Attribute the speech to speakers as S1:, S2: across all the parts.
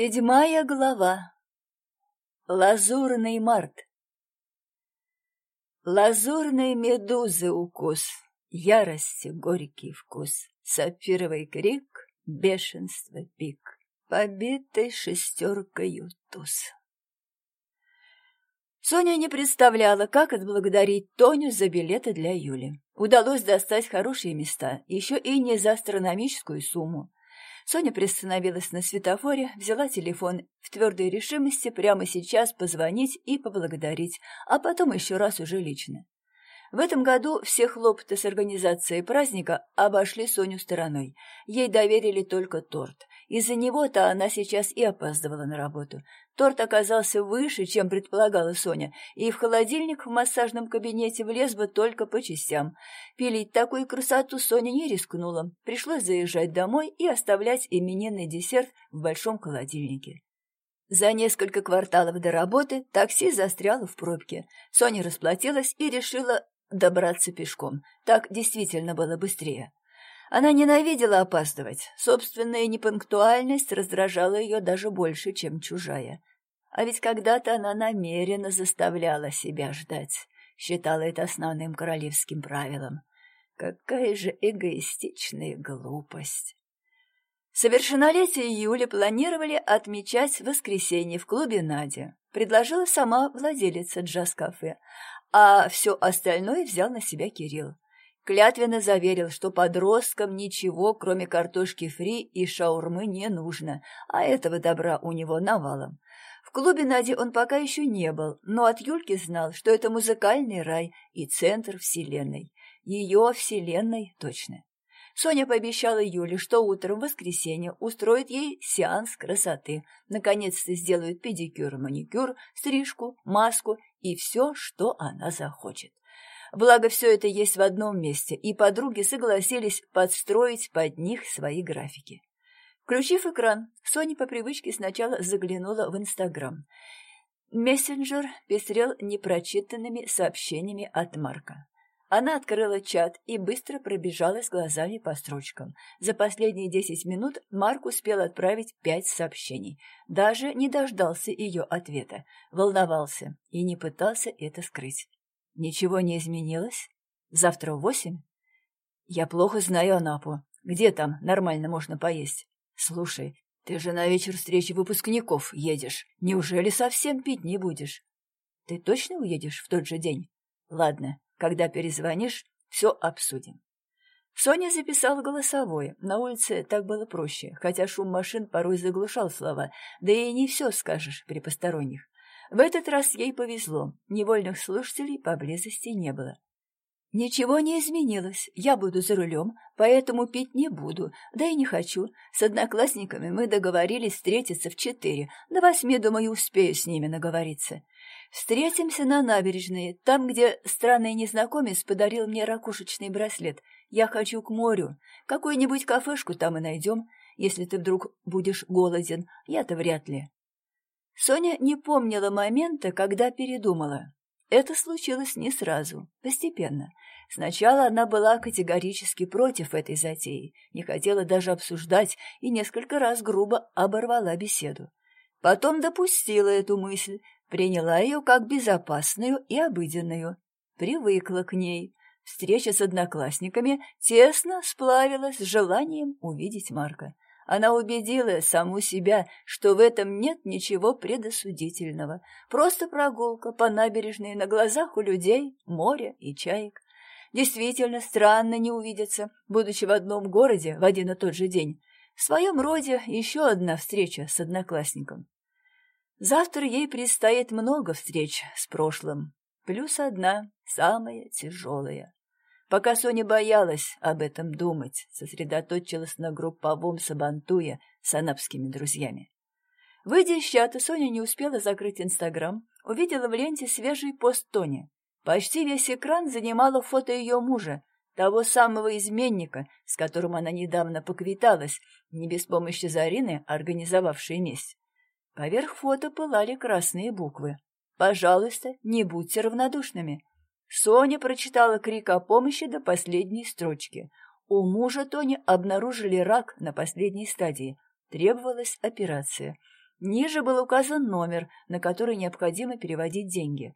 S1: Седьмая глава. Лазурный март. Лазурной медузы укус, ярости горький вкус, сапфировый крик, бешенство пик, побитой шестеркою туз. Соня не представляла, как отблагодарить Тоню за билеты для Юли. Удалось достать хорошие места, еще и не за астрономическую сумму. Соня приостановилась на светофоре, взяла телефон в твердой решимости прямо сейчас позвонить и поблагодарить, а потом еще раз уже лично. В этом году все хлопоты с организацией праздника обошли Соню стороной. Ей доверили только торт. Из-за него-то она сейчас и опаздывала на работу. Торт оказался выше, чем предполагала Соня, и в холодильник в массажном кабинете влез бы только по частям. Пилить такую красоту Соня не рискнула. Пришлось заезжать домой и оставлять именинный десерт в большом холодильнике. За несколько кварталов до работы такси застряло в пробке. Соня расплатилась и решила добраться пешком. Так действительно было быстрее. Она ненавидела опаздывать. Собственная непунктуальность раздражала ее даже больше, чем чужая. А ведь когда-то она намеренно заставляла себя ждать. Считала это основным королевским правилом. Какая же эгоистичная глупость. Совершеннолетие Юли планировали отмечать воскресенье в клубе «Надя». Предложила сама владелица джаз-кафе, а все остальное взял на себя Кирилл клятвенно заверил, что подросткам ничего, кроме картошки фри и шаурмы, не нужно, а этого добра у него навалом. В клубе Нади он пока еще не был, но от Юльки знал, что это музыкальный рай и центр вселенной. Ее вселенной точно. Соня пообещала Юле, что утром в воскресенье устроит ей сеанс красоты. Наконец-то сделают педикюр, маникюр, стрижку, маску и все, что она захочет. Благо, все это есть в одном месте, и подруги согласились подстроить под них свои графики. Включив экран, Соня по привычке сначала заглянула в Инстаграм. Мессенджер пестрел непрочитанными сообщениями от Марка. Она открыла чат и быстро пробежалась глазами по строчкам. За последние десять минут Марк успел отправить пять сообщений. Даже не дождался ее ответа. Волновался и не пытался это скрыть. Ничего не изменилось? Завтра восемь? Я плохо знаю Анапу. Где там нормально можно поесть? Слушай, ты же на вечер встречи выпускников едешь. Неужели совсем пить не будешь? Ты точно уедешь в тот же день? Ладно, когда перезвонишь, все обсудим. Соня записала голосовое. На улице так было проще, хотя шум машин порой заглушал слова, да и не все скажешь при посторонних. В этот раз ей повезло, невольных слушателей поблизости не было. «Ничего не изменилось. Я буду за рулем, поэтому пить не буду, да и не хочу. С одноклассниками мы договорились встретиться в четыре. До восьми, думаю, успею с ними наговориться. Встретимся на набережной, там, где странный незнакомец подарил мне ракушечный браслет. Я хочу к морю. Какую-нибудь кафешку там и найдем, если ты вдруг будешь голоден. Я-то вряд ли». Соня не помнила момента, когда передумала. Это случилось не сразу, постепенно. Сначала она была категорически против этой затеи, не хотела даже обсуждать и несколько раз грубо оборвала беседу. Потом допустила эту мысль, приняла ее как безопасную и обыденную, привыкла к ней. Встреча с одноклассниками тесно сплавилась с желанием увидеть Марка. Она убедила саму себя, что в этом нет ничего предосудительного. Просто прогулка по набережной на глазах у людей, моря и чаек. Действительно странно не увидеться, будучи в одном городе в один и тот же день. В своем роде еще одна встреча с одноклассником. Завтра ей предстоит много встреч с прошлым, плюс одна, самая тяжелая. Пока Соня боялась об этом думать, сосредоточилась на групповом сабантуе с анапскими друзьями. Выйдя из чата, Соня не успела закрыть Инстаграм, увидела в ленте свежий пост Тони. Почти весь экран занимало фото ее мужа, того самого изменника, с которым она недавно поквиталась, не без помощи Зарины, организовавшей месть. Поверх фото пылали красные буквы. «Пожалуйста, не будьте равнодушными. Соня прочитала крик о помощи до последней строчки. У мужа Тони обнаружили рак на последней стадии. Требовалась операция. Ниже был указан номер, на который необходимо переводить деньги.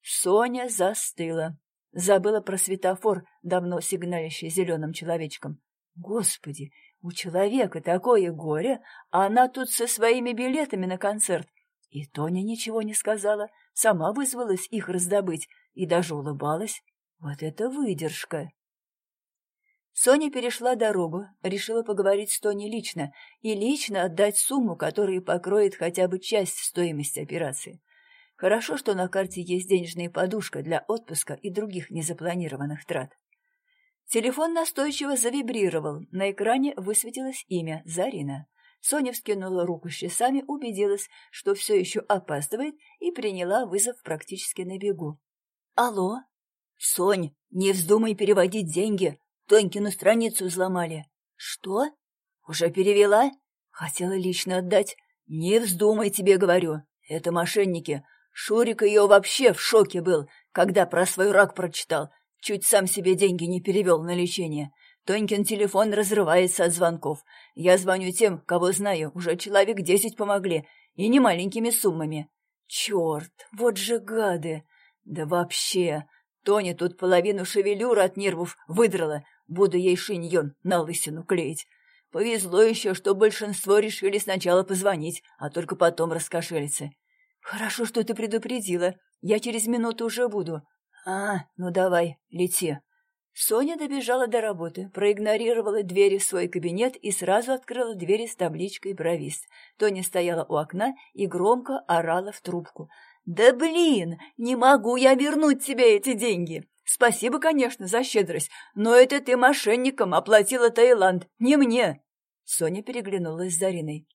S1: Соня застыла. Забыла про светофор, давно сигналящий зеленым человечком. Господи, у человека такое горе, а она тут со своими билетами на концерт. И Тоня ничего не сказала, сама вызвалась их раздобыть и даже улыбалась. Вот это выдержка! Соня перешла дорогу, решила поговорить с Тони лично и лично отдать сумму, которая покроет хотя бы часть стоимости операции. Хорошо, что на карте есть денежная подушка для отпуска и других незапланированных трат. Телефон настойчиво завибрировал, на экране высветилось имя Зарина. Соня вскинула руку с часами, убедилась, что все еще опаздывает, и приняла вызов практически на бегу. «Алло?» «Сонь, не вздумай переводить деньги. Тонькину страницу взломали». «Что? Уже перевела?» «Хотела лично отдать». «Не вздумай, тебе говорю. Это мошенники. Шурик ее вообще в шоке был, когда про свой рак прочитал. Чуть сам себе деньги не перевел на лечение. Тонькин телефон разрывается от звонков. Я звоню тем, кого знаю, уже человек десять помогли, и не маленькими суммами. Черт, вот же гады! Да вообще, Тоня тут половину шевелюры от нервов выдрала, буду ей шиньон на лысину клеить. Повезло еще, что большинство решили сначала позвонить, а только потом раскошелиться. Хорошо, что ты предупредила. Я через минуту уже буду. А, ну давай, лети. Соня добежала до работы, проигнорировала двери в свой кабинет и сразу открыла двери с табличкой «Бровист». Тоня стояла у окна и громко орала в трубку. «Да блин, не могу я вернуть тебе эти деньги! Спасибо, конечно, за щедрость, но это ты мошенникам оплатила Таиланд, не мне!» Соня переглянулась с Зариной.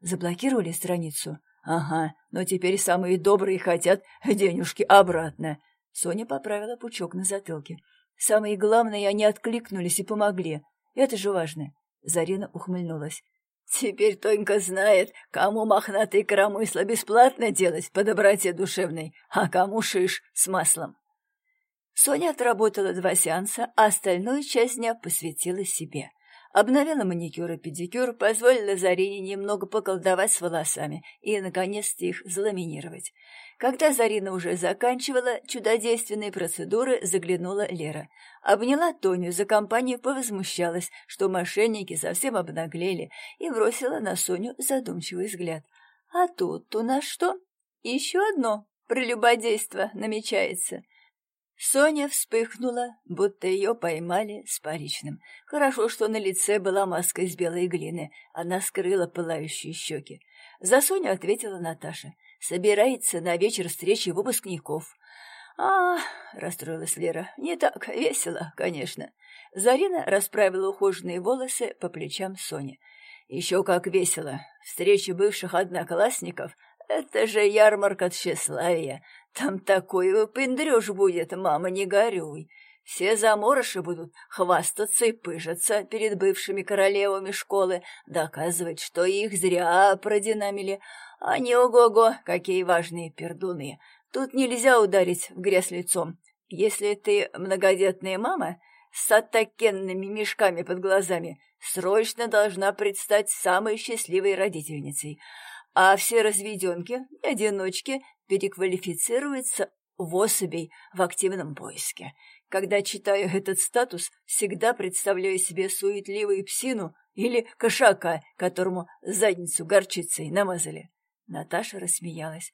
S1: «Заблокировали страницу?» «Ага, но теперь самые добрые хотят денежки обратно». Соня поправила пучок на затылке. Самое главное, они откликнулись и помогли. Это же важно. Зарина ухмыльнулась. Теперь Тонька знает, кому мохнатые коромысла бесплатно делать по доброте душевной, а кому шиш с маслом. Соня отработала два сеанса, а остальную часть дня посвятила себе. Обновила маникюр и педикюр, позволила Зарине немного поколдовать с волосами и, наконец-то, их заламинировать. Когда Зарина уже заканчивала чудодейственные процедуры, заглянула Лера. Обняла Тоню, за компанию повозмущалась, что мошенники совсем обнаглели, и бросила на Соню задумчивый взгляд. «А тут у нас что? Еще одно прелюбодейство намечается». Соня вспыхнула, будто ее поймали с паричным. Хорошо, что на лице была маска из белой глины, она скрыла пылающие щеки. За Соню ответила Наташа. «Собирается на вечер встречи выпускников». «А, — расстроилась Лера, — не так весело, конечно». Зарина расправила ухоженные волосы по плечам Сони. «Еще как весело. Встреча бывших одноклассников — это же ярмарка тщеславия. Там такой выпендрёж будет, мама, не горюй. Все заморыши будут хвастаться и пыжиться перед бывшими королевами школы, доказывать, что их зря продинамили. Они, ого-го, какие важные пердуны. Тут нельзя ударить в грязь лицом. Если ты многодетная мама с оттакенными мешками под глазами, срочно должна предстать самой счастливой родительницей. А все разведенки, одиночки переквалифицируются в особей в активном поиске. Когда читаю этот статус, всегда представляю себе суетливую псину или кошака, которому задницу горчицей намазали. Наташа рассмеялась.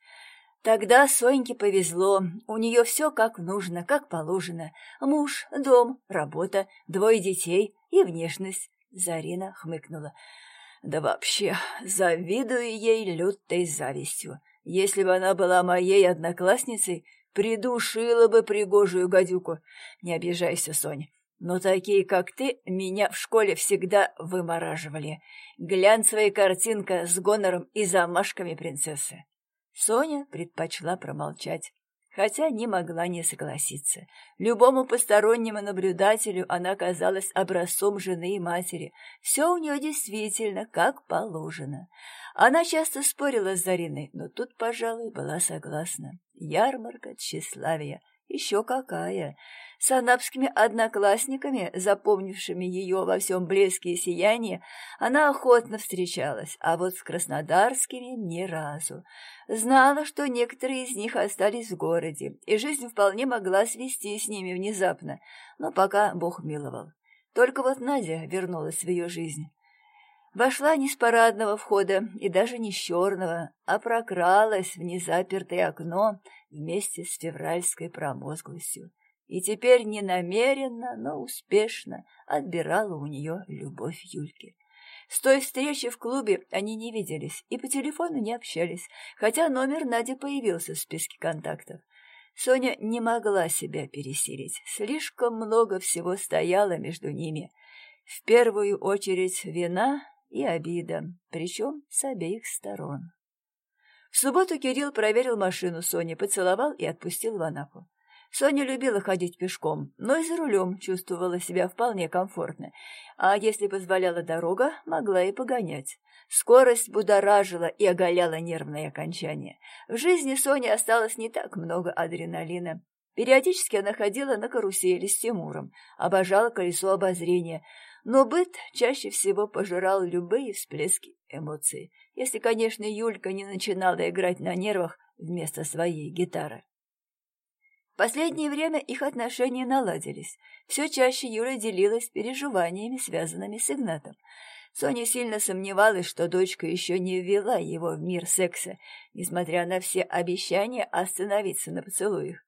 S1: Тогда Соньке повезло, у нее все как нужно, как положено. Муж, дом, работа, двое детей и внешность. Зарина хмыкнула. Да вообще, завидую ей лютой завистью. Если бы она была моей одноклассницей, придушила бы пригожую гадюку. Не обижайся, Соня. Но такие, как ты, меня в школе всегда вымораживали. Глянцевая картинка с гонором и замашками принцессы. Соня предпочла промолчать, хотя не могла не согласиться. Любому постороннему наблюдателю она казалась образцом жены и матери. Все у нее действительно как положено. Она часто спорила с Зариной, но тут, пожалуй, была согласна. Ярмарка тщеславия. Еще какая! С анапскими одноклассниками, запомнившими ее во всем блеске и сиянии, она охотно встречалась, а вот с краснодарскими ни разу. Знала, что некоторые из них остались в городе, и жизнь вполне могла свести с ними внезапно, но пока Бог миловал. Только вот Надя вернулась в ее жизнь. Вошла не с парадного входа и даже не с черного, а прокралась в незапертое окно вместе с февральской промозглостью. И теперь не намеренно, но успешно отбирала у нее любовь Юльки. С той встречи в клубе они не виделись и по телефону не общались, хотя номер Нади появился в списке контактов. Соня не могла себя пересилить, слишком много всего стояло между ними. В первую очередь вина и обида, причем с обеих сторон. В субботу Кирилл проверил машину Сони, поцеловал и отпустил в Анапу. Соня любила ходить пешком, но и за рулем чувствовала себя вполне комфортно, а если позволяла дорога, могла и погонять. Скорость будоражила и оголяла нервное окончание. В жизни Сони осталось не так много адреналина. Периодически она ходила на карусели с Тимуром, обожала колесо обозрения, но быт чаще всего пожирал любые всплески эмоций, если, конечно, Юлька не начинала играть на нервах вместо своей гитары. Последнее время их отношения наладились. Все чаще Юля делилась переживаниями, связанными с Игнатом. Соня сильно сомневалась, что дочка еще не ввела его в мир секса, несмотря на все обещания остановиться на поцелуях.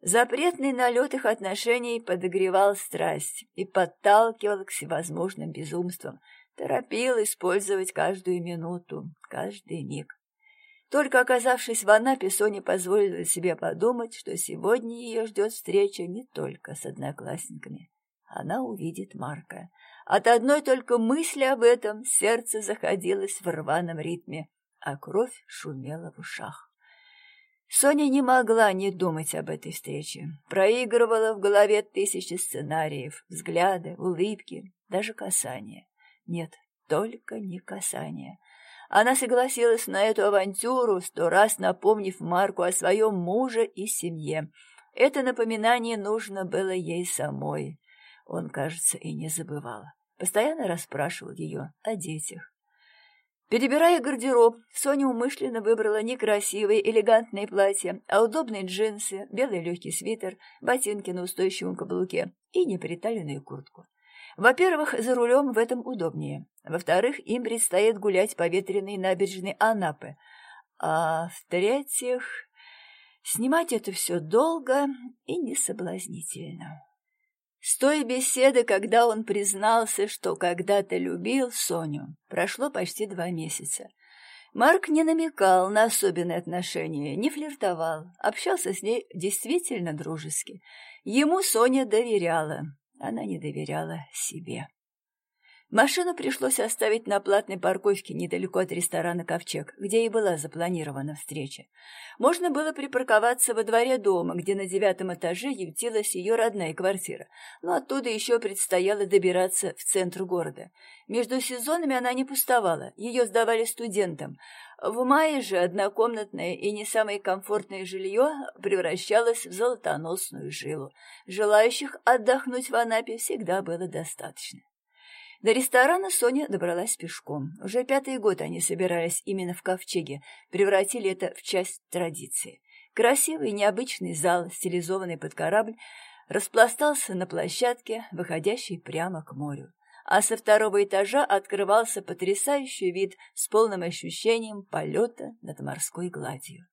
S1: Запретный налет их отношений подогревал страсть и подталкивал к всевозможным безумствам, торопил использовать каждую минуту, каждый миг. Только оказавшись в Анапе, Соня позволила себе подумать, что сегодня ее ждет встреча не только с одноклассниками. Она увидит Марка. От одной только мысли об этом сердце заходилось в рваном ритме, а кровь шумела в ушах. Соня не могла не думать об этой встрече. Проигрывала в голове тысячи сценариев, взгляды, улыбки, даже касания. Нет, только не касания. Она согласилась на эту авантюру, сто раз напомнив Марку о своем муже и семье. Это напоминание нужно было ей самой. Он, кажется, и не забывал. Постоянно расспрашивал ее о детях. Перебирая гардероб, Соня умышленно выбрала не красивые, элегантные платья, а удобные джинсы, белый легкий свитер, ботинки на устойчивом каблуке и неприталенную куртку. Во-первых, за рулем в этом удобнее. Во-вторых, им предстоит гулять по ветреной набережной Анапы. А в-третьих, снимать это все долго и несоблазнительно. С той беседы, когда он признался, что когда-то любил Соню, прошло почти два месяца. Марк не намекал на особенные отношения, не флиртовал, общался с ней действительно дружески. Ему Соня доверяла, она не доверяла себе. Машину пришлось оставить на платной парковке недалеко от ресторана «Ковчег», где и была запланирована встреча. Можно было припарковаться во дворе дома, где на девятом этаже ютилась ее родная квартира, но оттуда еще предстояло добираться в центр города. Между сезонами она не пустовала, ее сдавали студентам. В мае же однокомнатное и не самое комфортное жилье превращалось в золотоносную жилу. Желающих отдохнуть в Анапе всегда было достаточно. До ресторана Соня добралась пешком. Уже пятый год они собирались именно в ковчеге, превратили это в часть традиции. Красивый необычный зал, стилизованный под корабль, распластался на площадке, выходящей прямо к морю. А со второго этажа открывался потрясающий вид с полным ощущением полета над морской гладью.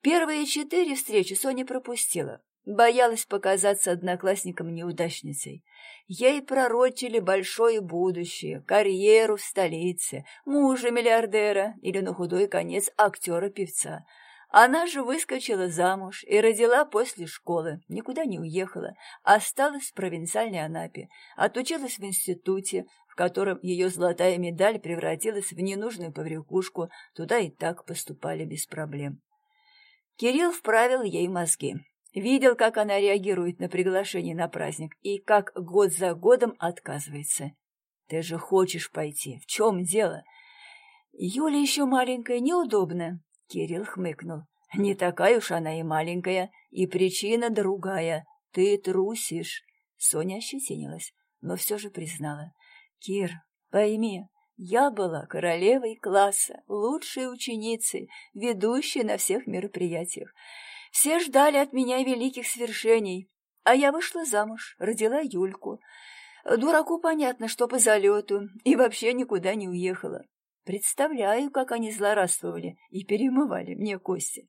S1: Первые четыре встречи Соня пропустила. Боялась показаться одноклассникам неудачницей. Ей пророчили большое будущее, карьеру в столице, мужа-миллиардера или, на худой конец, актера-певца. Она же выскочила замуж и родила после школы, никуда не уехала, осталась в провинциальной Анапе, отучилась в институте, в котором ее золотая медаль превратилась в ненужную поврекушку, туда и так поступали без проблем. Кирилл вправил ей мозги. Видел, как она реагирует на приглашение на праздник и как год за годом отказывается. Ты же хочешь пойти. В чем дело? Юля еще маленькая, неудобно. Кирилл хмыкнул. Не такая уж она и маленькая, и причина другая. ты трусишь!» Соня ощетинилась, но все же признала. «Кир, пойми, я была королевой класса, лучшей ученицей, ведущей на всех мероприятиях. Все ждали от меня великих свершений, а я вышла замуж, родила Юльку. Дураку понятно, что по залету, и вообще никуда не уехала. Представляю, как они злорадствовали и перемывали мне кости.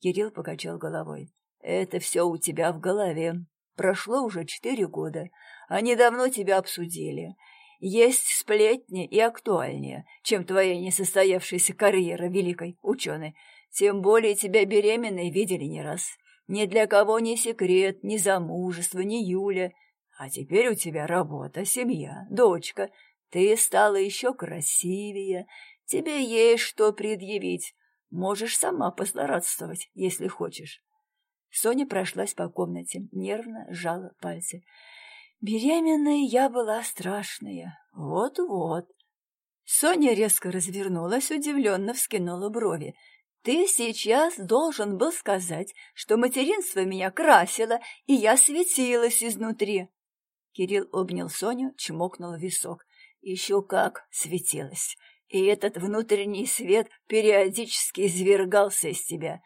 S1: Кирилл покачал головой. Это все у тебя в голове. Прошло уже четыре года. Они давно тебя обсудили. Есть сплетни и актуальнее, чем твоя несостоявшаяся карьера великой ученой. Тем более тебя беременной видели не раз. Ни для кого не секрет, ни замужество, ни Юля. А теперь у тебя работа, семья, дочка. Ты стала еще красивее. Тебе есть что предъявить. Можешь сама позлорадствовать, если хочешь. Соня прошлась по комнате, нервно сжала пальцы. Беременная я была страшная. Вот-вот. Соня резко развернулась, удивленно вскинула брови. «Ты сейчас должен был сказать, что материнство меня красило, и я светилась изнутри». Кирилл обнял Соню, чмокнул висок. «Еще как светилась, и этот внутренний свет периодически извергался из тебя.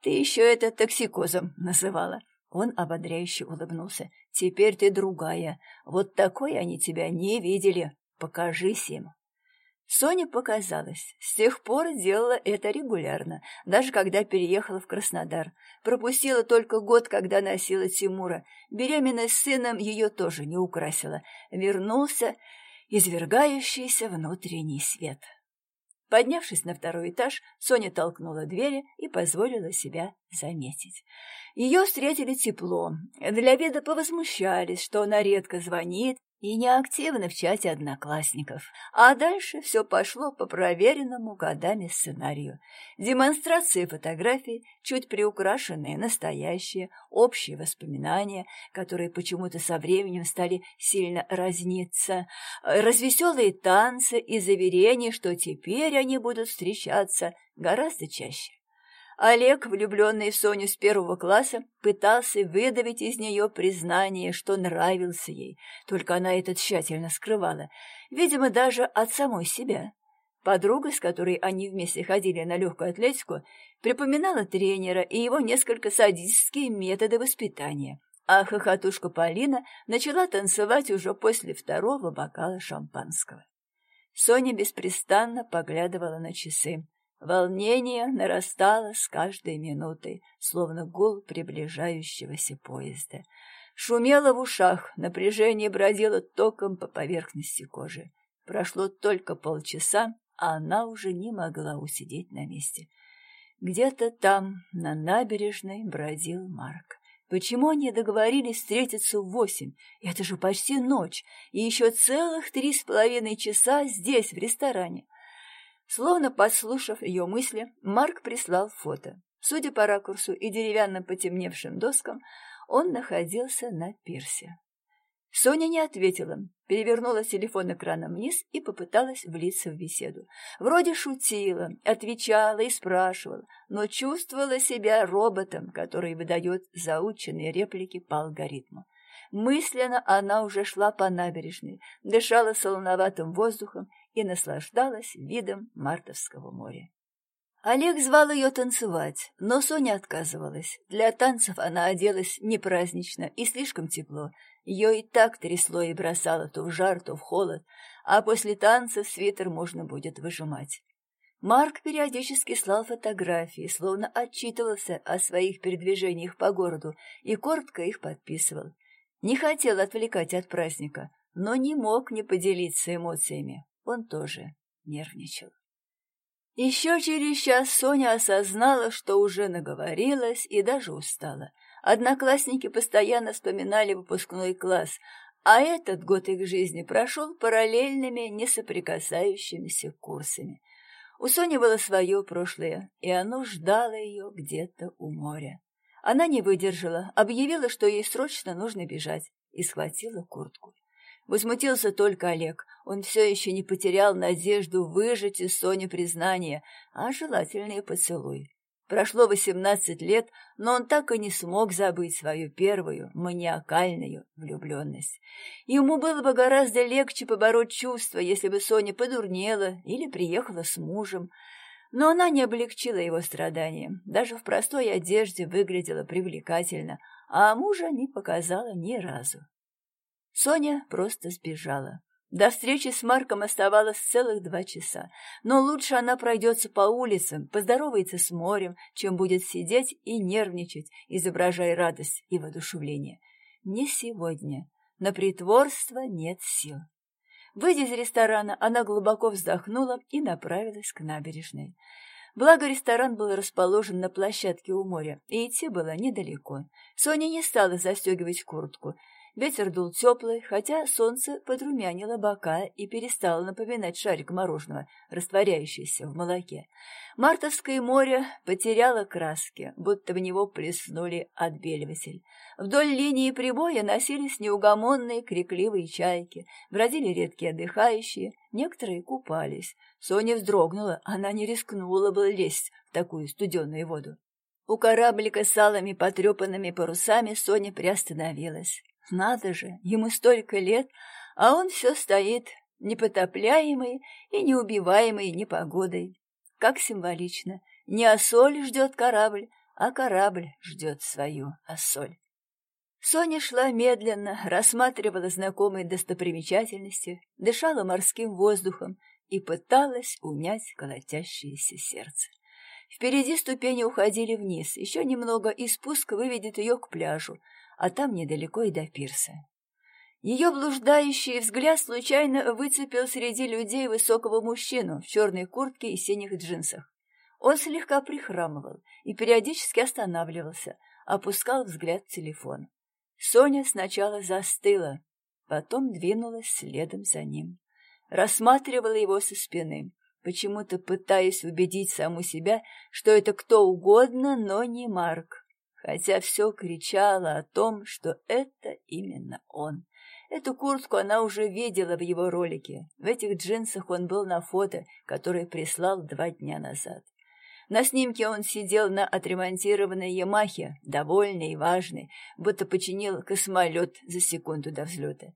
S1: Ты еще это токсикозом называла. Он ободряюще улыбнулся. «Теперь ты другая. Вот такой они тебя не видели. Покажись им». Соня показалась. С тех пор делала это регулярно, даже когда переехала в Краснодар. Пропустила только год, когда носила Тимура. Беременность с сыном ее тоже не украсила. Вернулся извергающийся внутренний свет. Поднявшись на второй этаж, Соня толкнула двери и позволила себя заметить. Ее встретили тепло, для вида повозмущались, что она редко звонит и неактивна в чате одноклассников. А дальше все пошло по проверенному годами сценарию. Демонстрации фотографий, чуть приукрашенные, настоящие, общие воспоминания, которые почему-то со временем стали сильно разниться, развеселые танцы и заверения, что теперь они будут встречаться гораздо чаще. Олег, влюбленный в Соню с первого класса, пытался выдавить из нее признание, что нравился ей, только она это тщательно скрывала, видимо, даже от самой себя. Подруга, с которой они вместе ходили на легкую атлетику, припоминала тренера и его несколько садистские методы воспитания, а хохотушка Полина начала танцевать уже после второго бокала шампанского. Соня беспрестанно поглядывала на часы. Волнение нарастало с каждой минутой, словно гул приближающегося поезда. Шумело в ушах, напряжение бродило током по поверхности кожи. Прошло только полчаса, а она уже не могла усидеть на месте. Где-то там, на набережной, бродил Марк. Почему они договорились встретиться в восемь? Это же почти ночь, и еще целых три с половиной часа здесь, в ресторане. Словно подслушав ее мысли, Марк прислал фото. Судя по ракурсу и деревянным потемневшим доскам, он находился на пирсе. Соня не ответила, перевернула телефон экраном вниз и попыталась влиться в беседу. Вроде шутила, отвечала и спрашивала, но чувствовала себя роботом, который выдает заученные реплики по алгоритму. Мысленно она уже шла по набережной, дышала солоноватым воздухом и наслаждалась видом Мартовского моря. Олег звал ее танцевать, но Соня отказывалась. Для танцев она оделась не празднично и слишком тепло. Ее и так трясло и бросало то в жар, то в холод, а после танцев свитер можно будет выжимать. Марк периодически слал фотографии, словно отчитывался о своих передвижениях по городу и коротко их подписывал. Не хотел отвлекать от праздника, но не мог не поделиться эмоциями он тоже нервничал. Еще через час Соня осознала, что уже наговорилась и даже устала. Одноклассники постоянно вспоминали выпускной класс, а этот год их жизни прошел параллельными, несоприкасающимися курсами. У Сони было свое прошлое, и оно ждало ее где-то у моря. Она не выдержала, объявила, что ей срочно нужно бежать, и схватила куртку. Возмутился только Олег. Он все еще не потерял надежду выжать из Сони признание, а желательный поцелуй. Прошло восемнадцать лет, но он так и не смог забыть свою первую маниакальную влюбленность. Ему было бы гораздо легче побороть чувства, если бы Соня подурнела или приехала с мужем, но она не облегчила его страдания. Даже в простой одежде выглядела привлекательно, а мужа не показала ни разу. Соня просто сбежала. До встречи с Марком оставалось целых два часа, но лучше она пройдется по улицам, поздоровается с морем, чем будет сидеть и нервничать, изображая радость и воодушевление. Не сегодня. На притворство нет сил. Выйдя из ресторана, она глубоко вздохнула и направилась к набережной. Благо, ресторан был расположен на площадке у моря, и идти было недалеко. Соня не стала застегивать куртку. Ветер дул теплый, хотя солнце подрумянило бока и перестало напоминать шарик мороженого, растворяющийся в молоке. Мартовское море потеряло краски, будто в него плеснули отбеливатель. Вдоль линии прибоя носились неугомонные крикливые чайки, бродили редкие отдыхающие, некоторые купались. Соня вздрогнула, она не рискнула бы лезть в такую студеную воду. У кораблика с алыми потрепанными парусами Соня приостановилась. Надо же, ему столько лет, а он все стоит, непотопляемый и неубиваемый непогодой. Как символично. Не осоль ждет корабль, а корабль ждет свою осоль. Соня шла медленно, рассматривала знакомые достопримечательности, дышала морским воздухом и пыталась унять колотящееся сердце. Впереди ступени уходили вниз, еще немного, и спуск выведет ее к пляжу, а там недалеко и до пирса. Ее блуждающий взгляд случайно выцепил среди людей высокого мужчину в черной куртке и синих джинсах. Он слегка прихрамывал и периодически останавливался, опускал взгляд в телефон. Соня сначала застыла, потом двинулась следом за ним. Рассматривала его со спины, почему-то пытаясь убедить саму себя, что это кто угодно, но не Марк хотя все кричало о том, что это именно он. Эту куртку она уже видела в его ролике. В этих джинсах он был на фото, которое прислал два дня назад. На снимке он сидел на отремонтированной Ямахе, довольный и важный, будто починил космолет за секунду до взлета.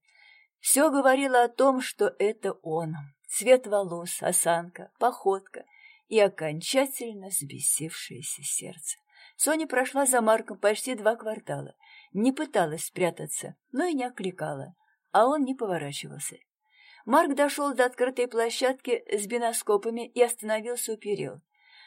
S1: Все говорило о том, что это он. Цвет волос, осанка, походка и окончательно взбесившееся сердце. Соня прошла за Марком почти два квартала, не пыталась спрятаться, но и не окликала, а он не поворачивался. Марк дошел до открытой площадки с биноскопами и остановился у перил.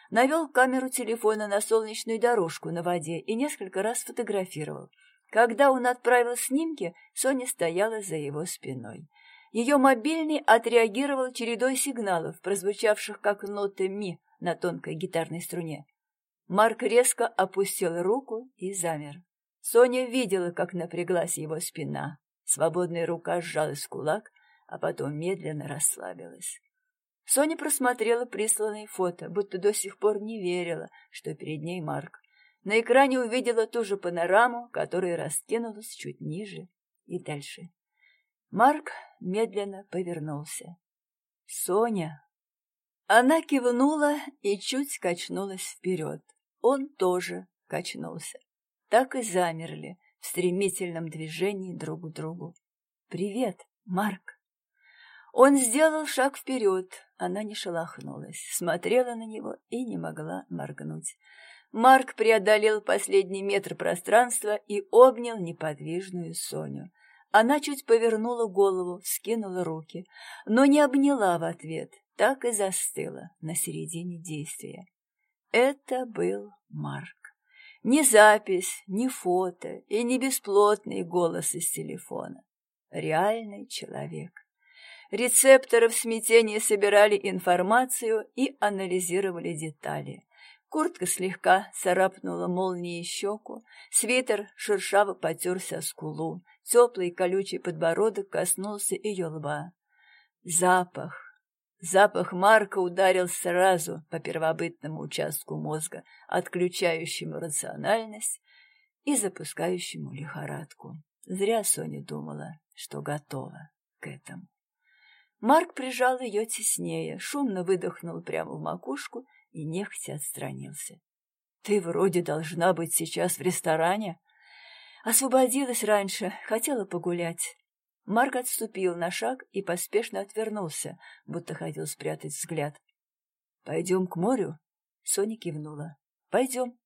S1: Навел камеру телефона на солнечную дорожку на воде и несколько раз фотографировал. Когда он отправил снимки, Соня стояла за его спиной. Ее мобильный отреагировал чередой сигналов, прозвучавших как ноты ми на тонкой гитарной струне. Марк резко опустил руку и замер. Соня видела, как напряглась его спина. Свободная рука сжалась в кулак, а потом медленно расслабилась. Соня просмотрела присланные фото, будто до сих пор не верила, что перед ней Марк. На экране увидела ту же панораму, которая раскинулась чуть ниже и дальше. Марк медленно повернулся. «Соня!» Она кивнула и чуть качнулась вперед. Он тоже качнулся. Так и замерли в стремительном движении друг к другу. «Привет, Марк!» Он сделал шаг вперед. Она не шелохнулась, смотрела на него и не могла моргнуть. Марк преодолел последний метр пространства и обнял неподвижную Соню. Она чуть повернула голову, скинула руки, но не обняла в ответ, так и застыла на середине действия. Это был Марк. Ни запись, ни фото и не бесплотный голос из телефона. Реальный человек. Рецепторы в смятении собирали информацию и анализировали детали. Куртка слегка царапнула молнией щеку, свитер шершаво потерся скулу, теплый колючий подбородок коснулся ее лба. Запах, Запах Марка ударил сразу по первобытному участку мозга, отключающему рациональность и запускающему лихорадку. Зря Соня думала, что готова к этому. Марк прижал ее теснее, шумно выдохнул прямо в макушку и нехотя отстранился. Ты вроде должна быть сейчас в ресторане. Освободилась раньше, хотела погулять. Марк отступил на шаг и поспешно отвернулся, будто хотел спрятать взгляд. «Пойдем к морю?» Соня кивнула. «Пойдем».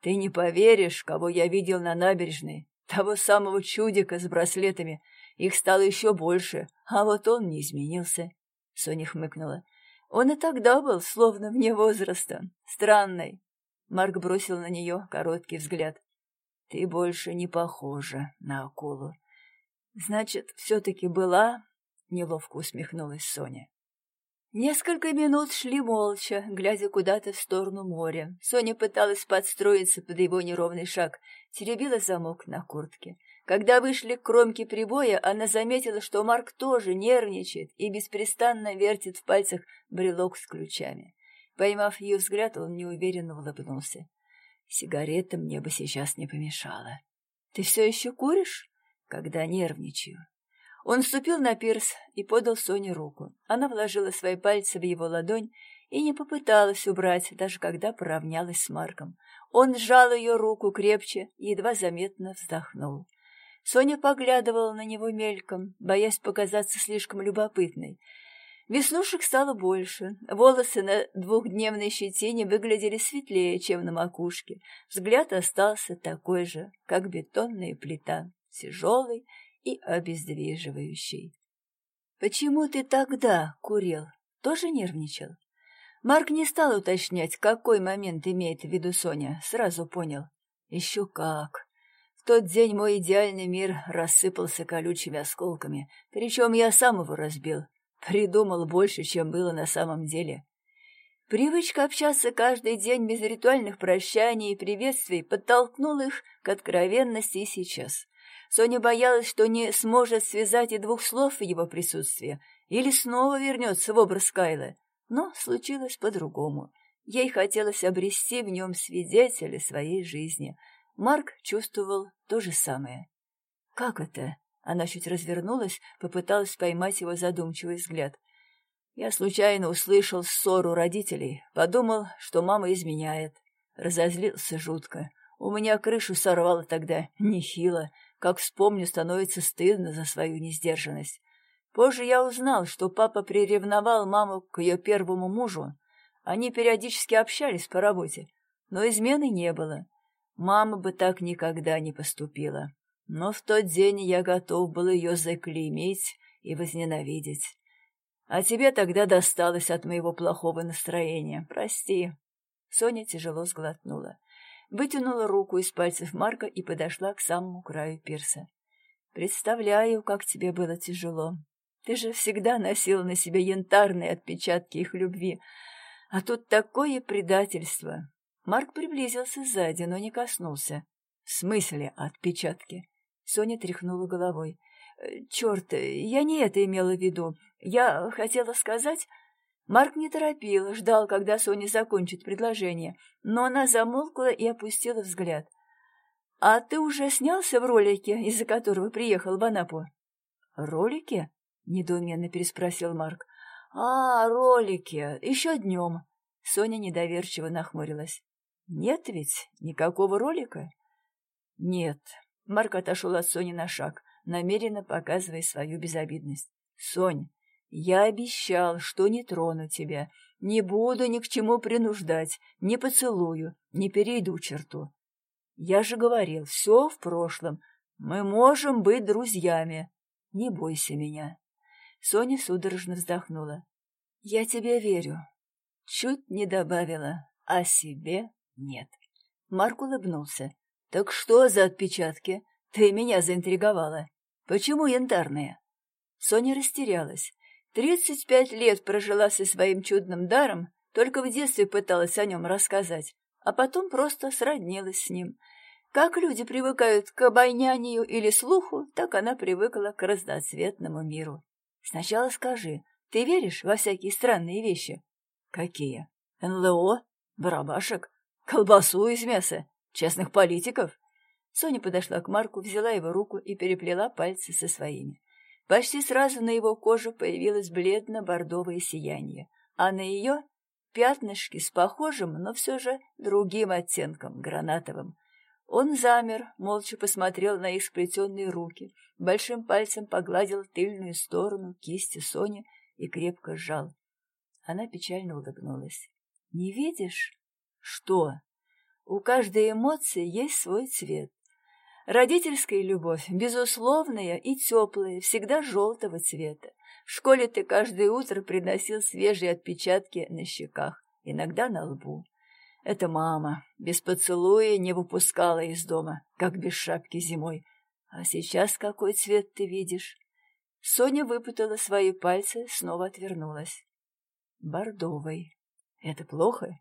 S1: «Ты не поверишь, кого я видел на набережной. Того самого чудика с браслетами. Их стало еще больше, а вот он не изменился». Соня хмыкнула. «Он и тогда был, словно вне возраста. Странный». Марк бросил на нее короткий взгляд. «Ты больше не похожа на акулу». «Значит, все-таки была?» — неловко усмехнулась Соня. Несколько минут шли молча, глядя куда-то в сторону моря. Соня пыталась подстроиться под его неровный шаг, теребила замок на куртке. Когда вышли к кромке прибоя, она заметила, что Марк тоже нервничает и беспрестанно вертит в пальцах брелок с ключами. Поймав ее взгляд, он неуверенно улыбнулся. «Сигарета мне бы сейчас не помешала. Ты все еще куришь?» «Когда нервничаю». Он вступил на пирс и подал Соне руку. Она вложила свои пальцы в его ладонь и не попыталась убрать, даже когда поравнялась с Марком. Он сжал ее руку крепче и едва заметно вздохнул. Соня поглядывала на него мельком, боясь показаться слишком любопытной. Веснушек стало больше, волосы на двухдневной щетине выглядели светлее, чем на макушке. Взгляд остался такой же, как бетонная плита, тяжелый и обездвиживающий. «Почему ты тогда курил? Тоже нервничал?» Марк не стал уточнять, какой момент имеет в виду Соня, сразу понял. Еще как. В тот день мой идеальный мир рассыпался колючими осколками, причем я сам его разбил. Придумал больше, чем было на самом деле. Привычка общаться каждый день без ритуальных прощаний и приветствий подтолкнула их к откровенности и сейчас. Соня боялась, что не сможет связать и двух слов в его присутствии, или снова вернется в образ Кайла. Но случилось по-другому. Ей хотелось обрести в нем свидетеля своей жизни. Марк чувствовал то же самое. «Как это?» Она чуть развернулась, попыталась поймать его задумчивый взгляд. Я случайно услышал ссору родителей, подумал, что мама изменяет. Разозлился жутко. У меня крышу сорвало тогда, нехило. Как вспомню, становится стыдно за свою несдержанность. Позже я узнал, что папа приревновал маму к ее первому мужу. Они периодически общались по работе, но измены не было. Мама бы так никогда не поступила. Но в тот день я готов был ее заклеймить и возненавидеть. А тебе тогда досталось от моего плохого настроения. Прости. Соня тяжело сглотнула вытянула руку из пальцев Марка и подошла к самому краю пирса. «Представляю, как тебе было тяжело. Ты же всегда носил на себе янтарные отпечатки их любви. А тут такое предательство!» Марк приблизился сзади, но не коснулся. «В смысле отпечатки?» Соня тряхнула головой. «Э, «Черт, я не это имела в виду. Я хотела сказать...» Марк не торопил, ждал, когда Соня закончит предложение, но она замолкла и опустила взгляд. «А ты уже снялся в ролике, из-за которого приехал в Анапу?» «Ролике?» — недоуменно переспросил Марк. «А, ролики, еще днем». Соня недоверчиво нахмурилась. «Нет ведь никакого ролика?» «Нет». Марк отошел от Сони на шаг, намеренно показывая свою безобидность. «Сонь, я обещал, что не трону тебя, не буду ни к чему принуждать, не поцелую, не перейду черту. Я же говорил, все в прошлом, мы можем быть друзьями. Не бойся меня. Соня судорожно вздохнула. Я тебе верю. Чуть не добавила, а себе нет. Марк улыбнулся. Так что за отпечатки? Ты меня заинтриговала. Почему янтарные? Соня растерялась. Тридцать пять лет прожила со своим чудным даром, только в детстве пыталась о нем рассказать, а потом просто сроднилась с ним. Как люди привыкают к обонянию или слуху, так она привыкла к разноцветному миру. Сначала скажи, ты веришь во всякие странные вещи? Какие? НЛО? Барабашек? Колбасу из мяса? Честных политиков? Соня подошла к Марку, взяла его руку и переплела пальцы со своими. Почти сразу на его коже появилось бледно-бордовое сияние, а на ее пятнышки с похожим, но все же другим оттенком, гранатовым. Он замер, молча посмотрел на их сплетенные руки, большим пальцем погладил тыльную сторону кисти Сони и крепко сжал. Она печально улыбнулась. «Не видишь?» «Что?» «У каждой эмоции есть свой цвет. Родительская любовь, безусловная и теплая, всегда желтого цвета. В школе ты каждое утро приносил свежие отпечатки на щеках, иногда на лбу. Это мама без поцелуя не выпускала из дома, как без шапки зимой. А сейчас какой цвет ты видишь? Соня выпутала свои пальцы, снова отвернулась. Бордовый. Это плохо?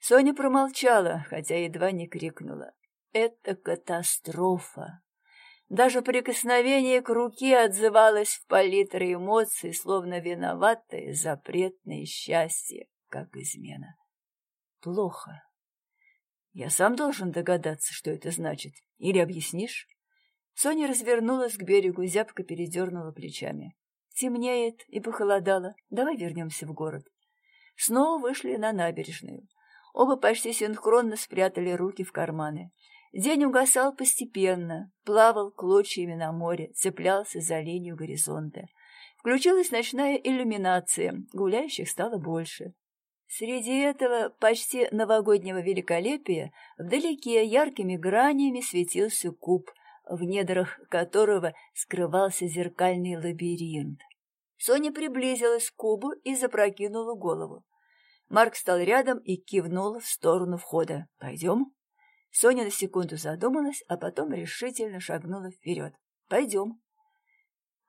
S1: Соня промолчала, хотя едва не крикнула. Это катастрофа. Даже прикосновение к руке отзывалось в палитре эмоций, словно виноватое, запретное счастье, как измена. Плохо. Я сам должен догадаться, что это значит. Или объяснишь? Соня развернулась к берегу, зябко передернула плечами. Темнеет и похолодало. Давай вернемся в город. Снова вышли на набережную. Оба почти синхронно спрятали руки в карманы. День угасал постепенно, плавал клочьями на море, цеплялся за линию горизонта. Включилась ночная иллюминация, гуляющих стало больше. Среди этого почти новогоднего великолепия вдалеке яркими гранями светился куб, в недрах которого скрывался зеркальный лабиринт. Соня приблизилась к кубу и запрокинула голову. Марк стал рядом и кивнул в сторону входа. «Пойдем?» Соня на секунду задумалась, а потом решительно шагнула вперед. «Пойдем».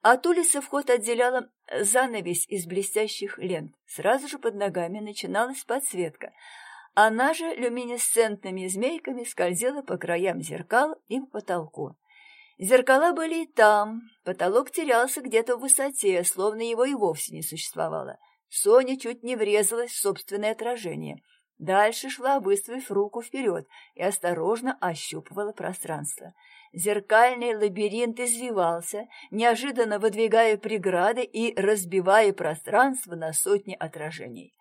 S1: От улицы вход отделяла занавесь из блестящих лент. Сразу же под ногами начиналась подсветка. Она же люминесцентными змейками скользила по краям зеркал и по потолку. Зеркала были и там, потолок терялся где-то в высоте, словно его и вовсе не существовало. Соня чуть не врезалась в собственное отражение. Дальше шла, выставив руку вперед, и осторожно ощупывала пространство. Зеркальный лабиринт извивался, неожиданно выдвигая преграды и разбивая пространство на сотни отражений.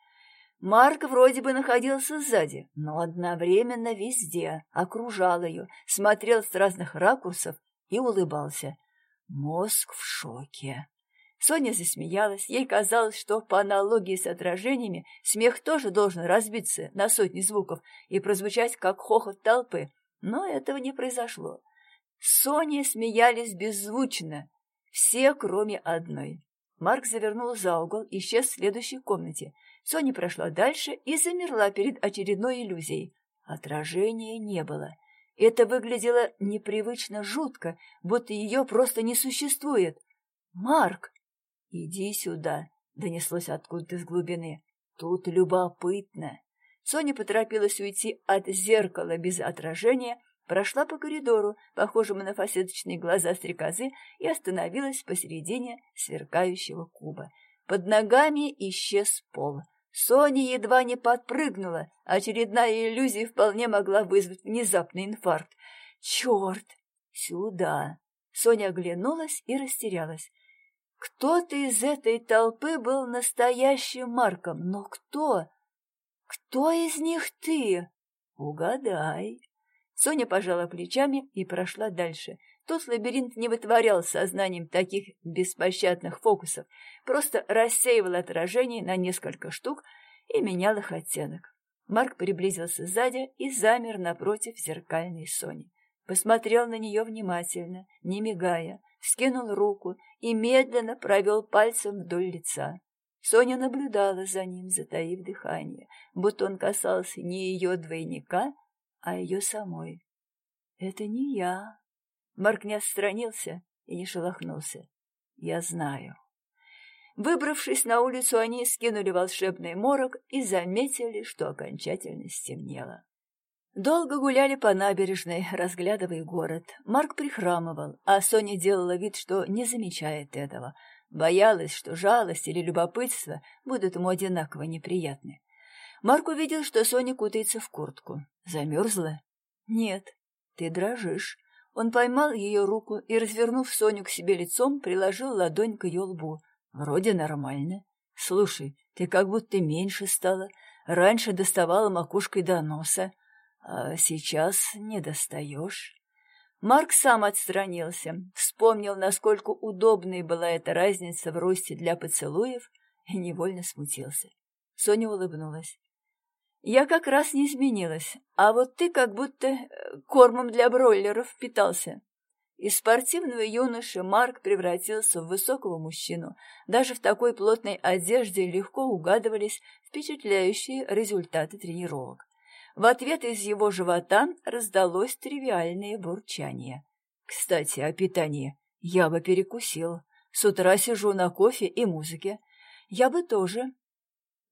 S1: Марк вроде бы находился сзади, но одновременно везде, окружал ее, смотрел с разных ракурсов и улыбался. Мозг в шоке. Соня засмеялась. Ей казалось, что по аналогии с отражениями смех тоже должен разбиться на сотни звуков и прозвучать как хохот толпы. Но этого не произошло. Сони смеялись беззвучно, все, кроме одной. Марк завернул за угол, исчез в следующей комнате. Соня прошла дальше и замерла перед очередной иллюзией. Отражения не было. Это выглядело непривычно жутко, будто ее просто не существует. «Марк!» «Иди сюда», — донеслось откуда-то из глубины. «Тут любопытно». Соня поторопилась уйти от зеркала без отражения, прошла по коридору, похожему на фасеточные глаза стрекозы, и остановилась посередине сверкающего куба. Под ногами исчез пол. Соня едва не подпрыгнула, очередная иллюзия вполне могла вызвать внезапный инфаркт. «Черт! Сюда!» Соня оглянулась и растерялась. Кто-то из этой толпы был настоящим Марком, но кто? Кто из них ты? Угадай. Соня пожала плечами и прошла дальше. Тот лабиринт не вытворял сознанием таких беспощадных фокусов, просто рассеивал отражение на несколько штук и менял их оттенок. Марк приблизился сзади и замер напротив зеркальной Сони. Посмотрел на нее внимательно, не мигая, скинул руку и медленно провел пальцем вдоль лица. Соня наблюдала за ним, затаив дыхание, будто он касался не ее двойника, а ее самой. «Это не я». Марк не отстранился и не шелохнулся. «Я знаю». Выбравшись на улицу, они скинули волшебный морок и заметили, что окончательно стемнело. Долго гуляли по набережной, разглядывая город. Марк прихрамывал, а Соня делала вид, что не замечает этого. Боялась, что жалость или любопытство будут ему одинаково неприятны. Марк увидел, что Соня кутается в куртку. Замерзла? Нет, ты дрожишь. Он поймал ее руку и, развернув Соню к себе лицом, приложил ладонь к ее лбу. Вроде нормально. Слушай, ты как будто меньше стала. Раньше доставала макушкой до носа, а сейчас не достаешь. Марк сам отстранился, вспомнил, насколько удобной была эта разница в росте для поцелуев, и невольно смутился. Соня улыбнулась. «Я как раз не изменилась, а вот ты как будто э, кормом для бройлеров питался». Из спортивного юноши Марк превратился в высокого мужчину. Даже в такой плотной одежде легко угадывались впечатляющие результаты тренировок. В ответ из его живота раздалось тривиальное бурчание. «Кстати, о питании. Я бы перекусил. С утра сижу на кофе и музыке. Я бы тоже.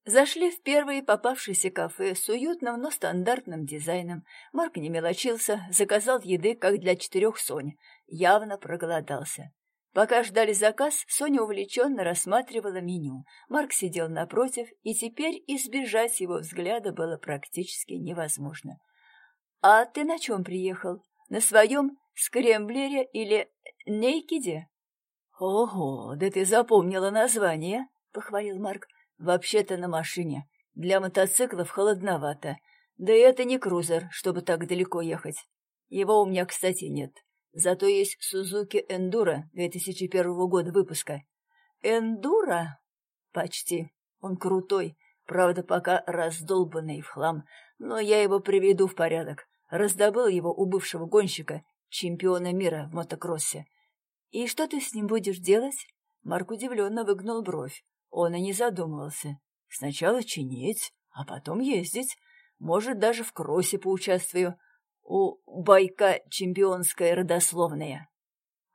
S1: Зашли в первое попавшееся кафе с уютным, но стандартным дизайном. Марк не мелочился, заказал еды, как для четырех Сонь. Явно проголодался. Пока ждали заказ, Соня увлеченно рассматривала меню. Марк сидел напротив, и теперь избежать его взгляда было практически невозможно. «А ты на чем приехал? На своем скремблере или нейкиде?» «Ого, да ты запомнила название!» — похвалил Марк. «Вообще-то на машине. Для мотоциклов холодновато. Да и это не крузер, чтобы так далеко ехать. Его у меня, кстати, нет. Зато есть Сузуки Эндура 2001 года выпуска». «Эндура?» «Почти. Он крутой. Правда, пока раздолбанный в хлам. Но я его приведу в порядок. Раздобыл его у бывшего гонщика, чемпиона мира в мотокроссе. «И что ты с ним будешь делать?» Марк удивленно выгнул бровь. Он и не задумывался. Сначала чинить, а потом ездить. Может, даже в кроссе поучаствую. У байка чемпионская родословная.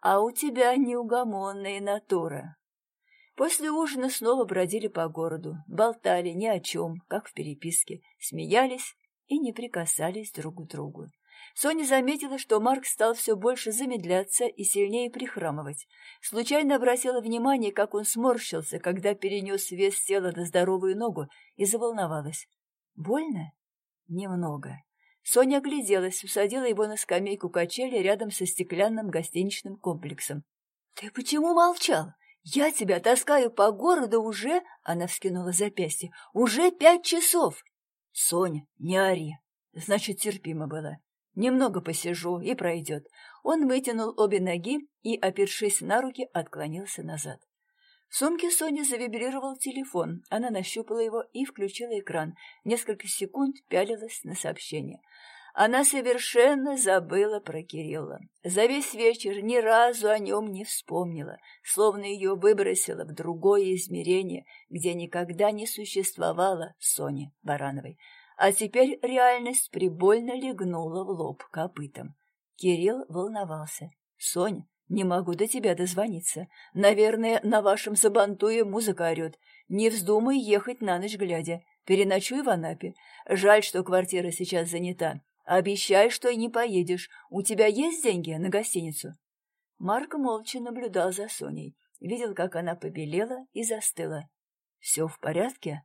S1: А у тебя неугомонная натура. После ужина снова бродили по городу, болтали ни о чем, как в переписке, смеялись и не прикасались друг к другу. Соня заметила, что Марк стал все больше замедляться и сильнее прихрамывать. Случайно обратила внимание, как он сморщился, когда перенес вес тела на здоровую ногу, и заволновалась. «Больно?» «Немного». Соня огляделась, усадила его на скамейку качели рядом со стеклянным гостиничным комплексом. «Ты почему молчал? Я тебя таскаю по городу уже...» Она вскинула запястье. «Уже пять часов!» «Соня, не ори!» Значит, терпимо было. Немного посижу, и пройдет. Он вытянул обе ноги и, опершись на руки, отклонился назад. В сумке Сони завибрировал телефон. Она нащупала его и включила экран. Несколько секунд пялилась на сообщение. Она совершенно забыла про Кирилла. За весь вечер ни разу о нем не вспомнила, словно ее выбросило в другое измерение, где никогда не существовало Сони Барановой. А теперь реальность прибольно легнула в лоб копытом. Кирилл волновался. «Соня, не могу до тебя дозвониться. Наверное, на вашем Сабантуе музыка орет. Не вздумай ехать на ночь глядя. Переночуй в Анапе. Жаль, что квартира сейчас занята. Обещай, что и не поедешь. У тебя есть деньги на гостиницу?» Марк молча наблюдал за Соней. Видел, как она побелела и застыла. «Все в порядке?»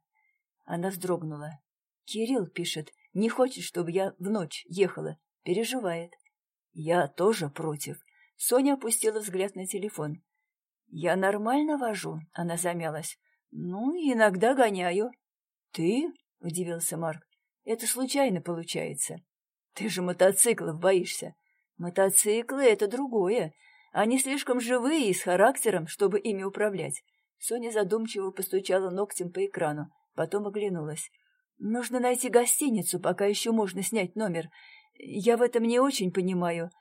S1: Она вздрогнула. Кирилл пишет, не хочет, чтобы я в ночь ехала. Переживает. Я тоже против. Соня опустила взгляд на телефон. Я нормально вожу, она замялась. Ну, иногда гоняю. Ты? Удивился Марк. Это случайно получается. Ты же мотоциклов боишься. Мотоциклы — это другое. Они слишком живые и с характером, чтобы ими управлять. Соня задумчиво постучала ногтем по экрану, потом оглянулась. Нужно найти гостиницу, пока еще можно снять номер. Я в этом не очень понимаю.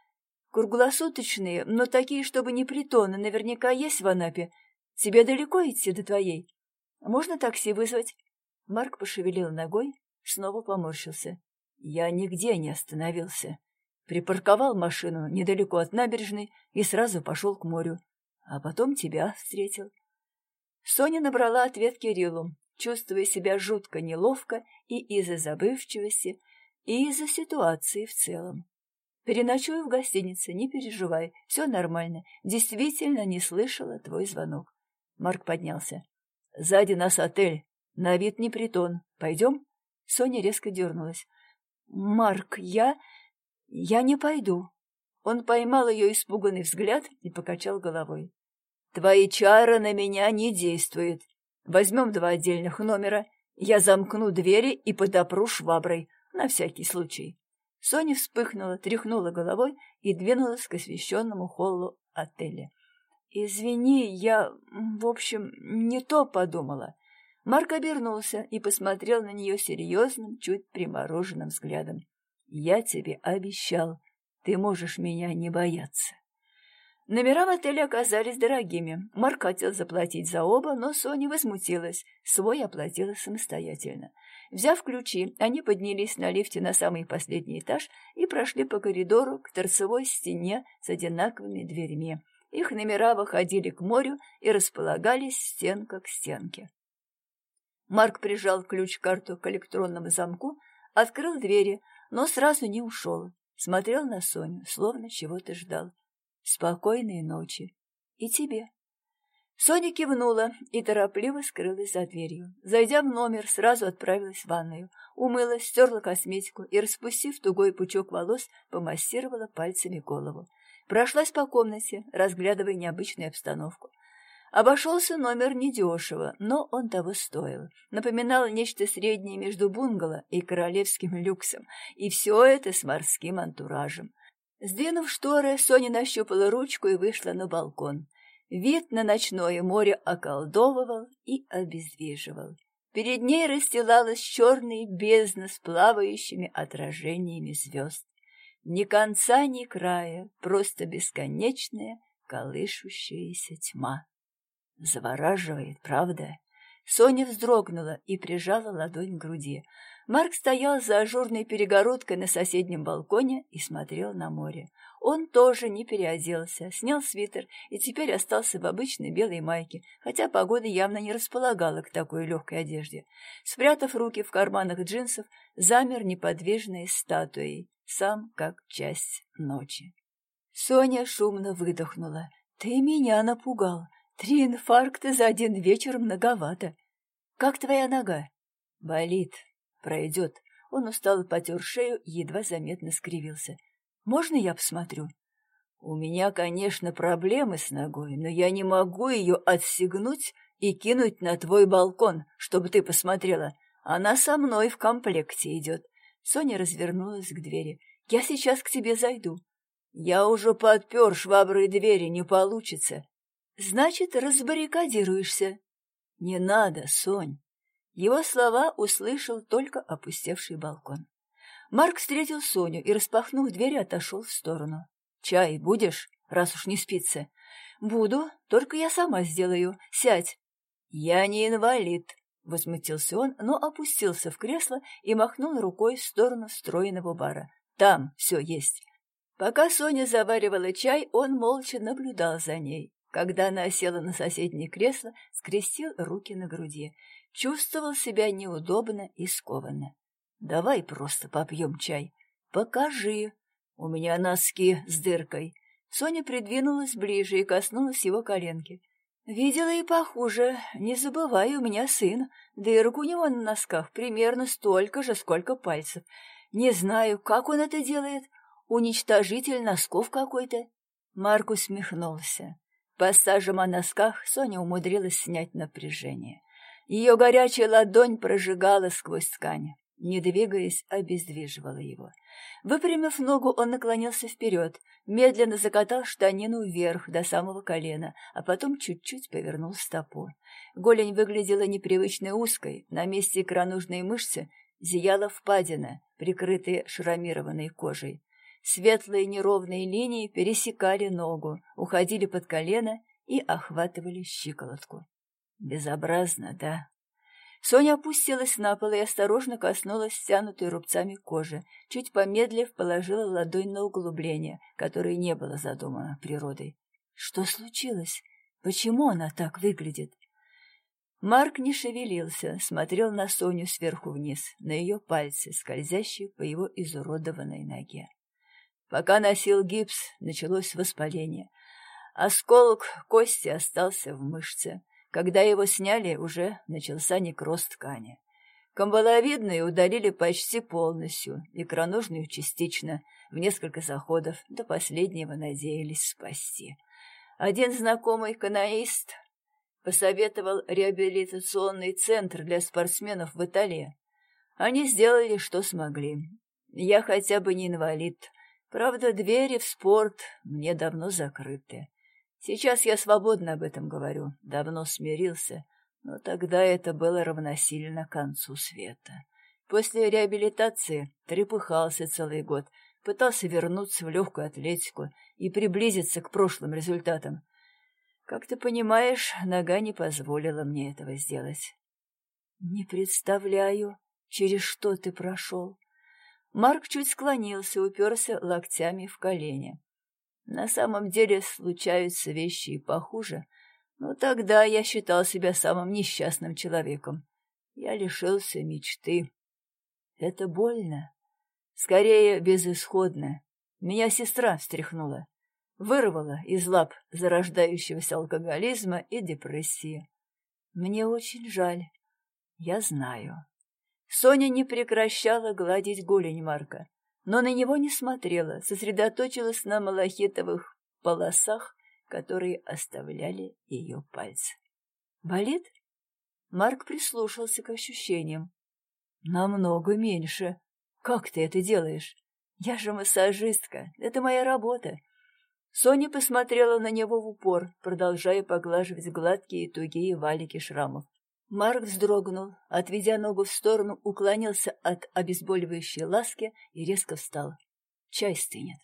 S1: Круглосуточные, но такие, чтобы не притоны, наверняка есть в Анапе. Тебе далеко идти до твоей? Можно такси вызвать?» Марк пошевелил ногой, снова поморщился. «Я нигде не остановился. Припарковал машину недалеко от набережной и сразу пошел к морю. А потом тебя встретил». Соня набрала ответ Кириллу чувствуя себя жутко неловко и из-за забывчивости, и из-за ситуации в целом. Переночую в гостинице, не переживай, все нормально. Действительно не слышала твой звонок. Марк поднялся. Сзади нас отель, на вид не притон. Пойдем? Соня резко дернулась. Марк, я... я не пойду. Он поймал ее испуганный взгляд и покачал головой. Твои чары на меня не действуют. Возьмем два отдельных номера, я замкну двери и подопру шваброй, на всякий случай. Соня вспыхнула, тряхнула головой и двинулась к освещенному холлу отеля. «Извини, я, в общем, не то подумала». Марк обернулся и посмотрел на нее серьезным, чуть примороженным взглядом. «Я тебе обещал, ты можешь меня не бояться». Номера в отеле оказались дорогими. Марк хотел заплатить за оба, но Соня возмутилась. Свой оплатила самостоятельно. Взяв ключи, они поднялись на лифте на самый последний этаж и прошли по коридору к торцевой стене с одинаковыми дверьми. Их номера выходили к морю и располагались стенка к стенке. Марк прижал ключ-карту к электронному замку, открыл двери, но сразу не ушел. Смотрел на Соню, словно чего-то ждал. Спокойной ночи. И тебе. Соня кивнула и торопливо скрылась за дверью. Зайдя в номер, сразу отправилась в ванную. Умылась, стерла косметику и, распустив тугой пучок волос, помассировала пальцами голову. Прошлась по комнате, разглядывая необычную обстановку. Обошелся номер недешево, но он того стоил. Напоминал нечто среднее между бунгало и королевским люксом, и все это с морским антуражем. Сдвинув шторы, Соня нащупала ручку и вышла на балкон. Вид на ночное море околдовывал и обездвиживал. Перед ней расстилалась черная бездна с плавающими отражениями звезд. Ни конца, ни края, просто бесконечная, колышущаяся тьма. Завораживает, правда? Соня вздрогнула и прижала ладонь к груди. Марк стоял за ажурной перегородкой на соседнем балконе и смотрел на море. Он тоже не переоделся, снял свитер и теперь остался в обычной белой майке, хотя погода явно не располагала к такой легкой одежде. Спрятав руки в карманах джинсов, замер неподвижной статуей, сам как часть ночи. Соня шумно выдохнула. «Ты меня напугал. Три инфаркта за один вечер многовато. Как твоя нога?» «Болит», Пройдет. Он устал потер шею едва заметно скривился. «Можно я посмотрю?» «У меня, конечно, проблемы с ногой, но я не могу ее отстегнуть и кинуть на твой балкон, чтобы ты посмотрела. Она со мной в комплекте идет». Соня развернулась к двери. «Я сейчас к тебе зайду». «Я уже подпер шваброй двери, не получится». «Значит, разбаррикадируешься». «Не надо, Сонь. Его слова услышал только опустевший балкон. Марк встретил Соню и, распахнув дверь, отошел в сторону. «Чай будешь, раз уж не спится?» «Буду, только я сама сделаю. Сядь». «Я не инвалид», — возмутился он, но опустился в кресло и махнул рукой в сторону встроенного бара. «Там все есть». Пока Соня заваривала чай, он молча наблюдал за ней. Когда она села на соседнее кресло, скрестил руки на груди чувствовал себя неудобно и скованно. «Давай просто попьем чай. Покажи. У меня носки с дыркой». Соня придвинулась ближе и коснулась его коленки. «Видела и похуже. Не забывай, у меня сын. Дырок у него на носках примерно столько же, сколько пальцев. Не знаю, как он это делает. Уничтожитель носков какой-то». Марк усмехнулся. Пассажем о носках Соня умудрилась снять напряжение. Ее горячая ладонь прожигала сквозь ткань, не двигаясь, обездвиживала его. Выпрямив ногу, он наклонился вперед, медленно закатал штанину вверх до самого колена, а потом чуть-чуть повернул стопу. Голень выглядела непривычно узкой, на месте икроножной мышцы зияла впадина, прикрытая шрамированной кожей. Светлые неровные линии пересекали ногу, уходили под колено и охватывали щиколотку. Безобразно, да? Соня опустилась на пол и осторожно коснулась стянутой рубцами кожи, чуть помедлив положила ладонь на углубление, которое не было задумано природой. Что случилось? Почему она так выглядит? Марк не шевелился, смотрел на Соню сверху вниз, на ее пальцы, скользящие по его изуродованной ноге. Пока носил гипс, началось воспаление. Осколок кости остался в мышце. Когда его сняли, уже начался некроз ткани. Камбаловидную удалили почти полностью, икроножную частично, в несколько заходов, до последнего надеялись спасти. Один знакомый каноист посоветовал реабилитационный центр для спортсменов в Италии. Они сделали, что смогли. Я хотя бы не инвалид. Правда, двери в спорт мне давно закрыты. Сейчас я свободно об этом говорю, давно смирился, но тогда это было равносильно концу света. После реабилитации трепыхался целый год, пытался вернуться в легкую атлетику и приблизиться к прошлым результатам. Как ты понимаешь, нога не позволила мне этого сделать. Не представляю, через что ты прошел. Марк чуть склонился, уперся локтями в колени. На самом деле случаются вещи и похуже, но тогда я считал себя самым несчастным человеком. Я лишился мечты. Это больно. Скорее, безысходно. Меня сестра встряхнула. Вырвала из лап зарождающегося алкоголизма и депрессии. Мне очень жаль. Я знаю. Соня не прекращала гладить голень Марка но на него не смотрела, сосредоточилась на малахитовых полосах, которые оставляли ее пальцы. «Болит?» Марк прислушался к ощущениям. «Намного меньше. Как ты это делаешь? Я же массажистка. Это моя работа». Соня посмотрела на него в упор, продолжая поглаживать гладкие и тугие валики шрамов. Марк вздрогнул, отведя ногу в сторону, уклонился от обезболивающей ласки и резко встал. Чай стынет.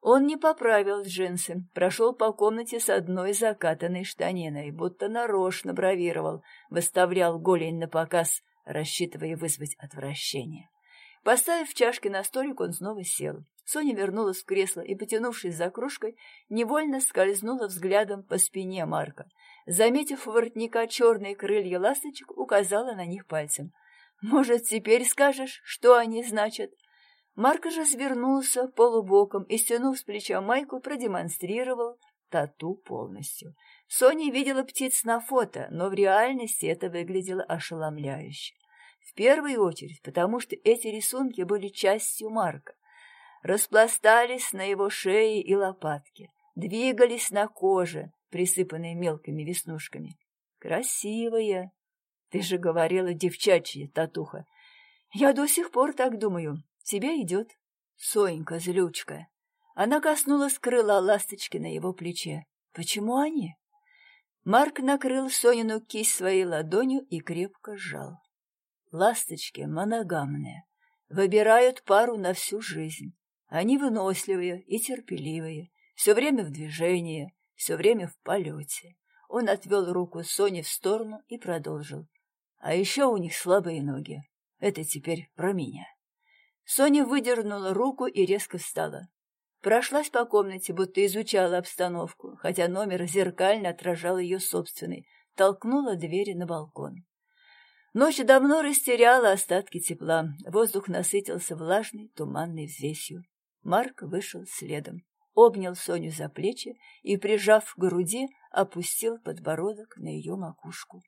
S1: Он не поправил джинсы, прошел по комнате с одной закатанной штаниной, будто нарочно бравировал, выставлял голень на показ, рассчитывая вызвать отвращение. Поставив чашки на столик, он снова сел. Соня вернулась в кресло и, потянувшись за кружкой, невольно скользнула взглядом по спине Марка — Заметив у воротника черные крылья ласточек, указала на них пальцем. «Может, теперь скажешь, что они значат?» Марк же свернулся полубоком и, стянув с плеча майку, продемонстрировал тату полностью. Соня видела птиц на фото, но в реальности это выглядело ошеломляюще. В первую очередь, потому что эти рисунки были частью Марка. Распластались на его шее и лопатке, двигались на коже, присыпанные мелкими веснушками. Красивая. Ты же говорила девчачья, татуха. Я до сих пор так думаю. Тебе идет. Сонька, злючка. Она коснулась крыла ласточки на его плече. Почему они? Марк накрыл Сонину кисть своей ладонью и крепко сжал. Ласточки моногамные, выбирают пару на всю жизнь. Они выносливые и терпеливые, все время в движении, все время в полете. Он отвел руку Сони в сторону и продолжил. А еще у них слабые ноги. Это теперь про меня. Соня выдернула руку и резко встала. Прошлась по комнате, будто изучала обстановку, хотя номер зеркально отражал ее собственный, толкнула двери на балкон. Ночь давно растеряла остатки тепла, воздух насытился влажной, туманной взвесью. Марк вышел следом обнял Соню за плечи и, прижав к груди, опустил подбородок на ее макушку.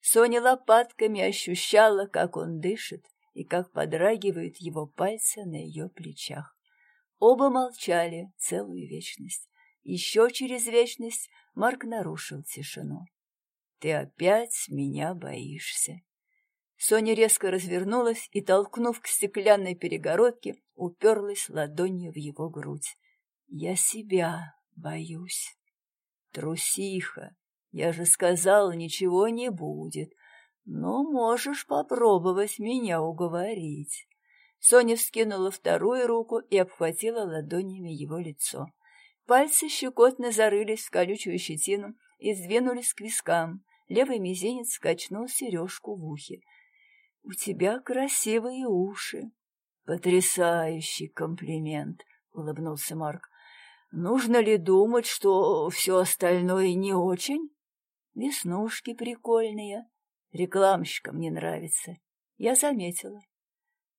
S1: Соня лопатками ощущала, как он дышит и как подрагивают его пальцы на ее плечах. Оба молчали целую вечность. Еще через вечность Марк нарушил тишину. «Ты опять меня боишься». Соня резко развернулась и, толкнув к стеклянной перегородке, уперлась ладонью в его грудь. Я себя боюсь. Трусиха, я же сказал, ничего не будет. Но можешь попробовать меня уговорить. Соня вскинула вторую руку и обхватила ладонями его лицо. Пальцы щекотно зарылись в колючую щетину и сдвинулись к вискам. Левый мизинец скачнул сережку в ухе. — У тебя красивые уши. — Потрясающий комплимент, — улыбнулся Марк. Нужно ли думать, что все остальное не очень? Веснушки прикольные. Рекламщикам не нравится. Я заметила.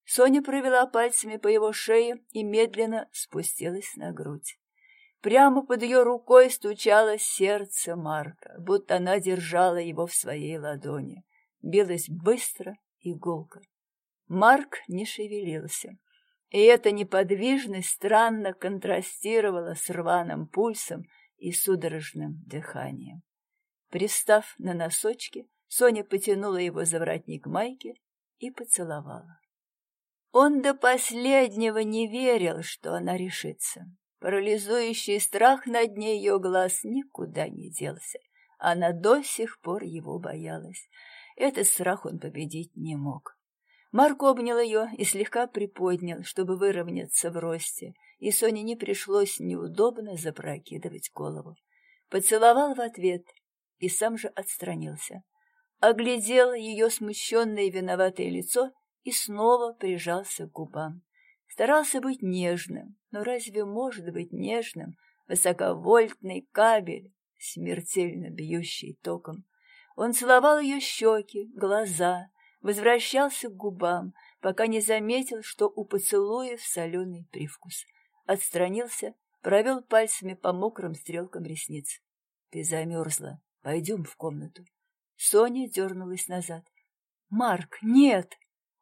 S1: Соня провела пальцами по его шее и медленно спустилась на грудь. Прямо под ее рукой стучало сердце Марка, будто она держала его в своей ладони. Билось быстро и гулко. Марк не шевелился и эта неподвижность странно контрастировала с рваным пульсом и судорожным дыханием. Пристав на носочки, Соня потянула его за воротник майки и поцеловала. Он до последнего не верил, что она решится. Парализующий страх на дне ее глаз никуда не делся. Она до сих пор его боялась. Этот страх он победить не мог. Марк обнял ее и слегка приподнял, чтобы выровняться в росте, и Соне не пришлось неудобно запрокидывать голову. Поцеловал в ответ и сам же отстранился. Оглядел ее смущенное и виноватое лицо и снова прижался к губам. Старался быть нежным, но разве может быть нежным высоковольтный кабель, смертельно бьющий током? Он целовал ее щеки, глаза, возвращался к губам, пока не заметил, что у поцелуев соленый привкус. Отстранился, провел пальцами по мокрым стрелкам ресниц. — Ты замерзла. Пойдем в комнату. Соня дернулась назад. — Марк, нет!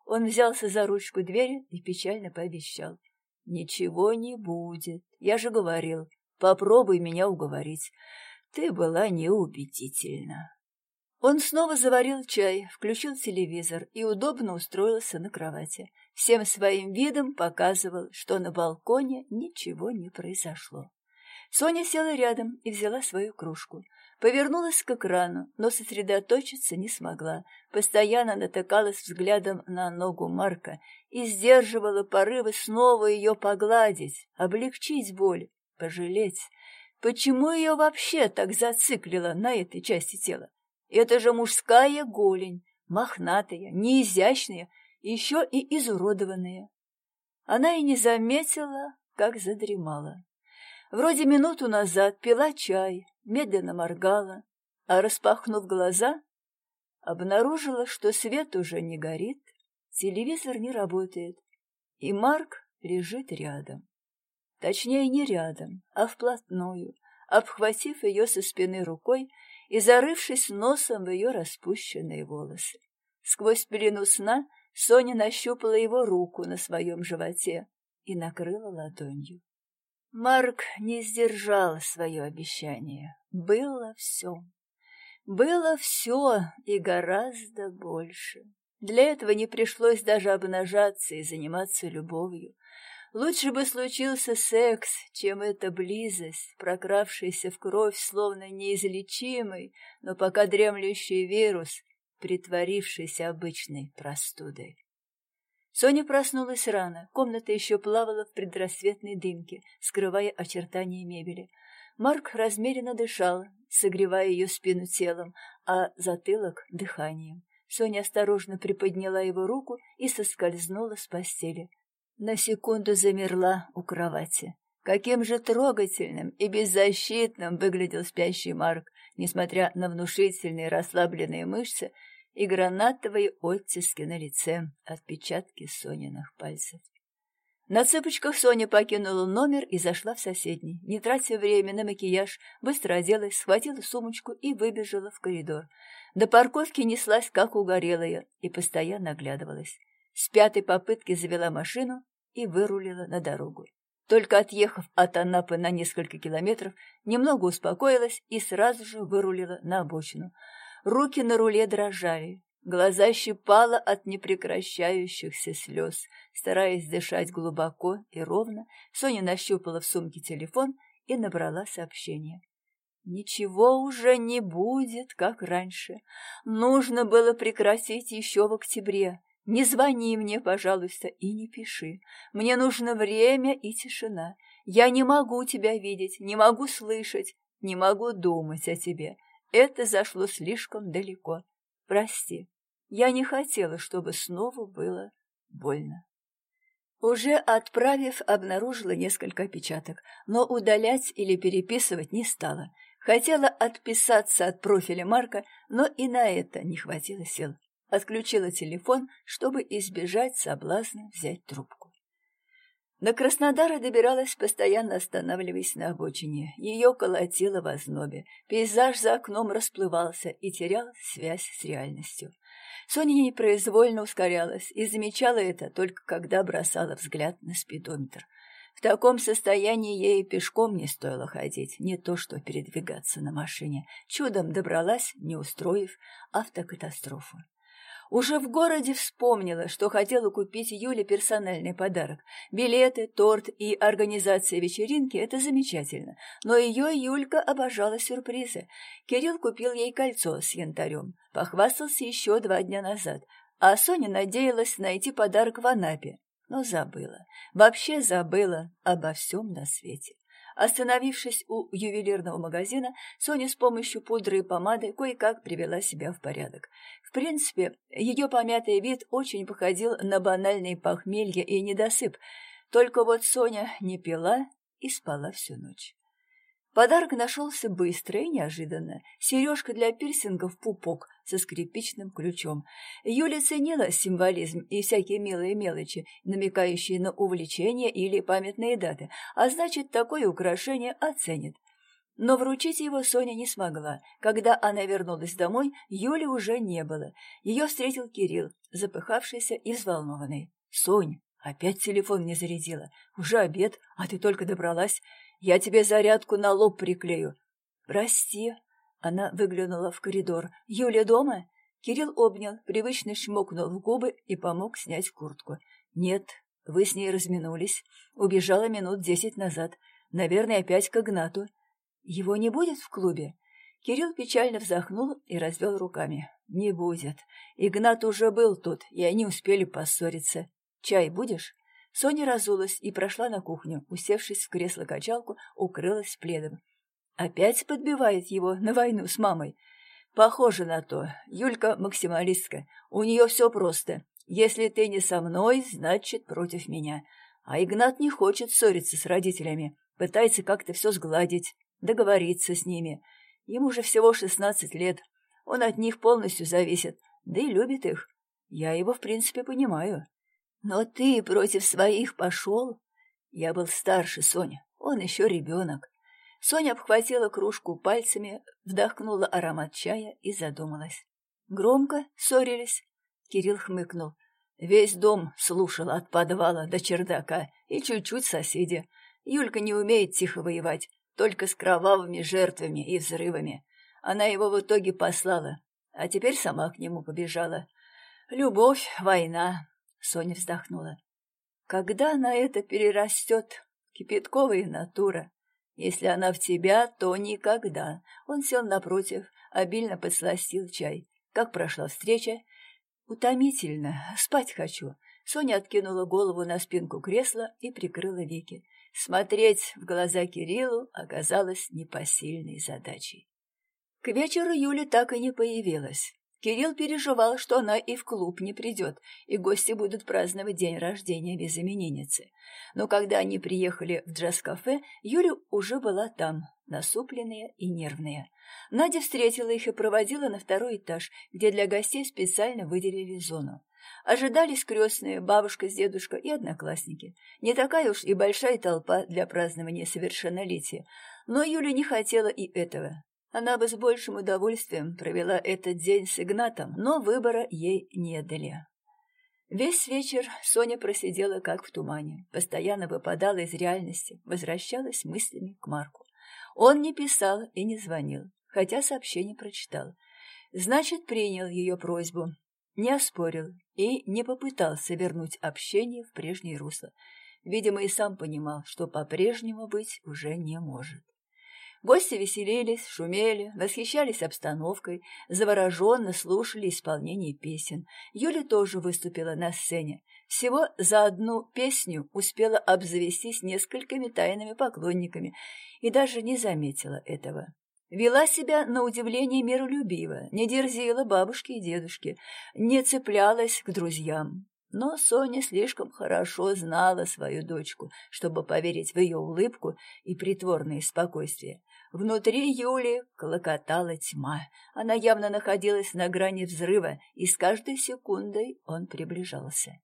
S1: Он взялся за ручку двери и печально пообещал. «Ничего не будет. Я же говорил, попробуй меня уговорить. Ты была неубедительна». Он снова заварил чай, включил телевизор и удобно устроился на кровати. Всем своим видом показывал, что на балконе ничего не произошло. Соня села рядом и взяла свою кружку. Повернулась к экрану, но сосредоточиться не смогла. Постоянно натыкалась взглядом на ногу Марка и сдерживала порывы снова ее погладить, облегчить боль, пожалеть. Почему ее вообще так зациклило на этой части тела? Это же мужская голень, мохнатая, неизящная, еще и изуродованная. Она и не заметила, как задремала. Вроде минуту назад пила чай, медленно моргала, а, распахнув глаза, обнаружила, что свет уже не горит, телевизор не работает, и Марк лежит рядом. Точнее, не рядом, а вплотную, обхватив ее со спины рукой и зарывшись носом в ее распущенные волосы. Сквозь пелену сна Соня нащупала его руку на своем животе и накрыла ладонью. Марк не сдержал свое обещание. Было все. Было все и гораздо больше. Для этого не пришлось даже обнажаться и заниматься любовью. Лучше бы случился секс, чем эта близость, прокравшаяся в кровь, словно неизлечимый, но пока дремлющий вирус, притворившийся обычной простудой. Соня проснулась рано, комната еще плавала в предрассветной дымке, скрывая очертания мебели. Марк размеренно дышал, согревая ее спину телом, а затылок — дыханием. Соня осторожно приподняла его руку и соскользнула с постели. На секунду замерла у кровати. Каким же трогательным и беззащитным выглядел спящий Марк, несмотря на внушительные расслабленные мышцы и гранатовые оттиски на лице, отпечатки Сониных пальцев. На цыпочках Соня покинула номер и зашла в соседний. Не тратя время на макияж, быстро оделась, схватила сумочку и выбежала в коридор. До парковки неслась, как угорелая, и постоянно оглядывалась. С пятой попытки завела машину и вырулила на дорогу. Только отъехав от Анапы на несколько километров, немного успокоилась и сразу же вырулила на обочину. Руки на руле дрожали, глаза щипало от непрекращающихся слез. Стараясь дышать глубоко и ровно, Соня нащупала в сумке телефон и набрала сообщение. Ничего уже не будет, как раньше. Нужно было прекратить еще в октябре. Не звони мне, пожалуйста, и не пиши. Мне нужно время и тишина. Я не могу тебя видеть, не могу слышать, не могу думать о тебе. Это зашло слишком далеко. Прости, я не хотела, чтобы снова было больно. Уже отправив, обнаружила несколько опечаток, но удалять или переписывать не стала. Хотела отписаться от профиля Марка, но и на это не хватило сил. Отключила телефон, чтобы избежать соблазна взять трубку. До Краснодара добиралась, постоянно останавливаясь на обочине. Ее колотило в ознобе. Пейзаж за окном расплывался и терял связь с реальностью. Соня непроизвольно ускорялась и замечала это только когда бросала взгляд на спидометр. В таком состоянии ей пешком не стоило ходить, не то что передвигаться на машине. Чудом добралась, не устроив автокатастрофу. Уже в городе вспомнила, что хотела купить Юле персональный подарок. Билеты, торт и организация вечеринки – это замечательно. Но ее Юлька обожала сюрпризы. Кирилл купил ей кольцо с янтарем. Похвастался еще два дня назад. А Соня надеялась найти подарок в Анапе. Но забыла. Вообще забыла обо всем на свете. Остановившись у ювелирного магазина, Соня с помощью пудры и помады кое-как привела себя в порядок. В принципе, ее помятый вид очень походил на банальный похмелье и недосып, только вот Соня не пила и спала всю ночь. Подарок нашелся быстро и неожиданно. Сережка для пирсингов пупок со скрипичным ключом. Юля ценила символизм и всякие милые мелочи, намекающие на увлечение или памятные даты, а значит, такое украшение оценит. Но вручить его Соня не смогла. Когда она вернулась домой, Юли уже не было. Ее встретил Кирилл, запыхавшийся и взволнованный. «Сонь, опять телефон не зарядила. Уже обед, а ты только добралась. Я тебе зарядку на лоб приклею». «Прости». Она выглянула в коридор. «Юля дома?» Кирилл обнял, привычно шмокнул в губы и помог снять куртку. «Нет, вы с ней разминулись. Убежала минут десять назад. Наверное, опять к Игнату. Его не будет в клубе? Кирилл печально вздохнул и развел руками. Не будет. Игнат уже был тут, и они успели поссориться. Чай будешь? Соня разулась и прошла на кухню, усевшись в кресло-качалку, укрылась пледом. Опять подбивает его на войну с мамой. Похоже на то. Юлька максималистка. У нее все просто. Если ты не со мной, значит против меня. А Игнат не хочет ссориться с родителями. Пытается как-то все сгладить договориться с ними. Ему же всего шестнадцать лет. Он от них полностью зависит, да и любит их. Я его, в принципе, понимаю. Но ты против своих пошел? Я был старше Соня, он еще ребенок. Соня обхватила кружку пальцами, вдохнула аромат чая и задумалась. Громко ссорились. Кирилл хмыкнул. Весь дом слушал от подвала до чердака и чуть-чуть соседи. Юлька не умеет тихо воевать, только с кровавыми жертвами и взрывами. Она его в итоге послала, а теперь сама к нему побежала. Любовь, война, Соня вздохнула. Когда она это перерастет? Кипятковая натура. Если она в тебя, то никогда. Он сел напротив, обильно подсластил чай. Как прошла встреча? Утомительно. Спать хочу. Соня откинула голову на спинку кресла и прикрыла веки. Смотреть в глаза Кириллу оказалось непосильной задачей. К вечеру Юля так и не появилась. Кирилл переживал, что она и в клуб не придет, и гости будут праздновать день рождения без именинницы. Но когда они приехали в джаз-кафе, Юля уже была там, насупленная и нервная. Надя встретила их и проводила на второй этаж, где для гостей специально выделили зону. Ожидались крестные, бабушка с дедушкой и одноклассники. Не такая уж и большая толпа для празднования совершеннолетия. Но Юля не хотела и этого. Она бы с большим удовольствием провела этот день с Игнатом, но выбора ей не дали. Весь вечер Соня просидела как в тумане, постоянно выпадала из реальности, возвращалась мыслями к Марку. Он не писал и не звонил, хотя сообщение прочитал. Значит, принял ее просьбу, не оспорил и не попытался вернуть общение в прежнее русло. Видимо, и сам понимал, что по-прежнему быть уже не может. Гости веселились, шумели, восхищались обстановкой, завороженно слушали исполнение песен. Юля тоже выступила на сцене. Всего за одну песню успела обзавестись несколькими тайными поклонниками и даже не заметила этого. Вела себя, на удивление, миролюбиво, не дерзила бабушке и дедушке, не цеплялась к друзьям. Но Соня слишком хорошо знала свою дочку, чтобы поверить в ее улыбку и притворное спокойствие. Внутри Юли клокотала тьма. Она явно находилась на грани взрыва, и с каждой секундой он приближался.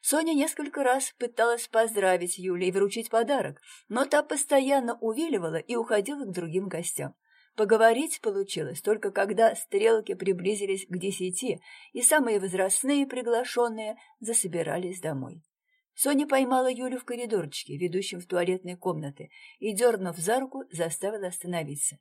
S1: Соня несколько раз пыталась поздравить Юли и вручить подарок, но та постоянно увиливала и уходила к другим гостям. Поговорить получилось только когда стрелки приблизились к десяти, и самые возрастные приглашенные засобирались домой. Соня поймала Юлю в коридорчике, ведущем в туалетные комнаты, и, дернув за руку, заставила остановиться.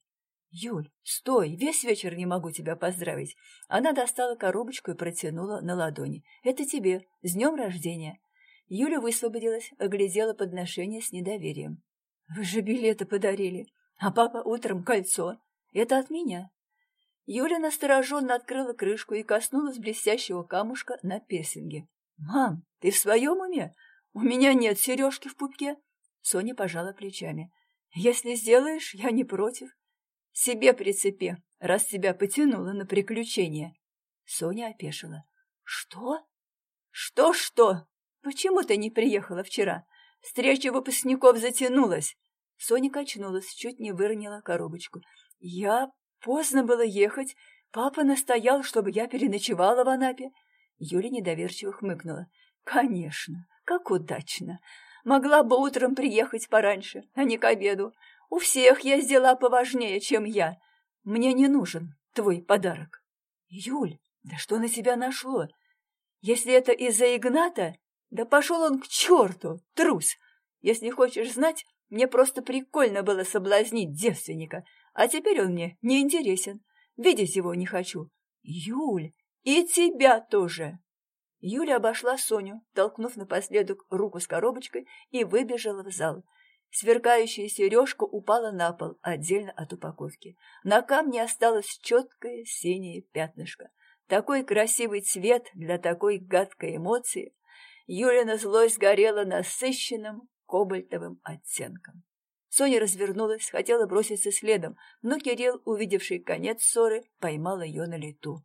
S1: «Юль, стой, весь вечер не могу тебя поздравить». Она достала коробочку и протянула на ладони. «Это тебе, с днем рождения». Юля высвободилась, оглядела подношение с недоверием. «Вы же билеты подарили, а папа утром кольцо. Это от меня». Юля настороженно открыла крышку и коснулась блестящего камушка на персинге. «Мам, ты в своем уме? У меня нет сережки в пупке». Соня пожала плечами. «Если сделаешь, я не против. Себе прицепи, раз тебя потянуло на приключения». Соня опешила. «Что? Что-что? Почему ты не приехала вчера? Встреча выпускников затянулась». Соня качнулась, чуть не выронила коробочку. «Я... Поздно было ехать. Папа настоял, чтобы я переночевала в Анапе. Юля недоверчиво хмыкнула. «Конечно, как удачно. Могла бы утром приехать пораньше, а не к обеду. У всех есть дела поважнее, чем я. Мне не нужен твой подарок». «Юль, да что на тебя нашло? Если это из-за Игната, да пошел он к черту, трус. Если хочешь знать, мне просто прикольно было соблазнить девственника, а теперь он мне не интересен. Видеть его не хочу. Юль, «И тебя тоже!» Юля обошла Соню, толкнув напоследок руку с коробочкой, и выбежала в зал. Сверкающая сережка упала на пол, отдельно от упаковки. На камне осталось четкое синее пятнышко. Такой красивый цвет для такой гадкой эмоции. Юлина злость горела насыщенным кобальтовым оттенком. Соня развернулась, хотела броситься следом, но Кирилл, увидевший конец ссоры, поймал ее на лету.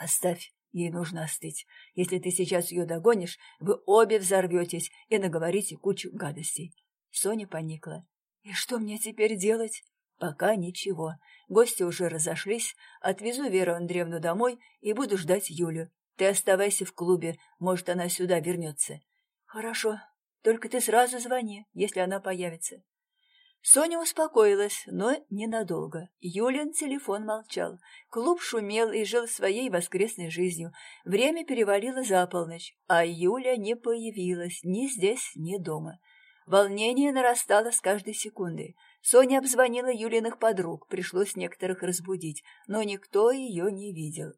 S1: Оставь, ей нужно остыть. Если ты сейчас ее догонишь, вы обе взорветесь и наговорите кучу гадостей. Соня поникла. И что мне теперь делать? Пока ничего. Гости уже разошлись. Отвезу Веру Андреевну домой и буду ждать Юлю. Ты оставайся в клубе, может, она сюда вернется. Хорошо, только ты сразу звони, если она появится. Соня успокоилась, но ненадолго. Юлин телефон молчал. Клуб шумел и жил своей воскресной жизнью. Время перевалило за полночь, а Юля не появилась ни здесь, ни дома. Волнение нарастало с каждой секундой. Соня обзвонила Юлиных подруг, пришлось некоторых разбудить, но никто ее не видел.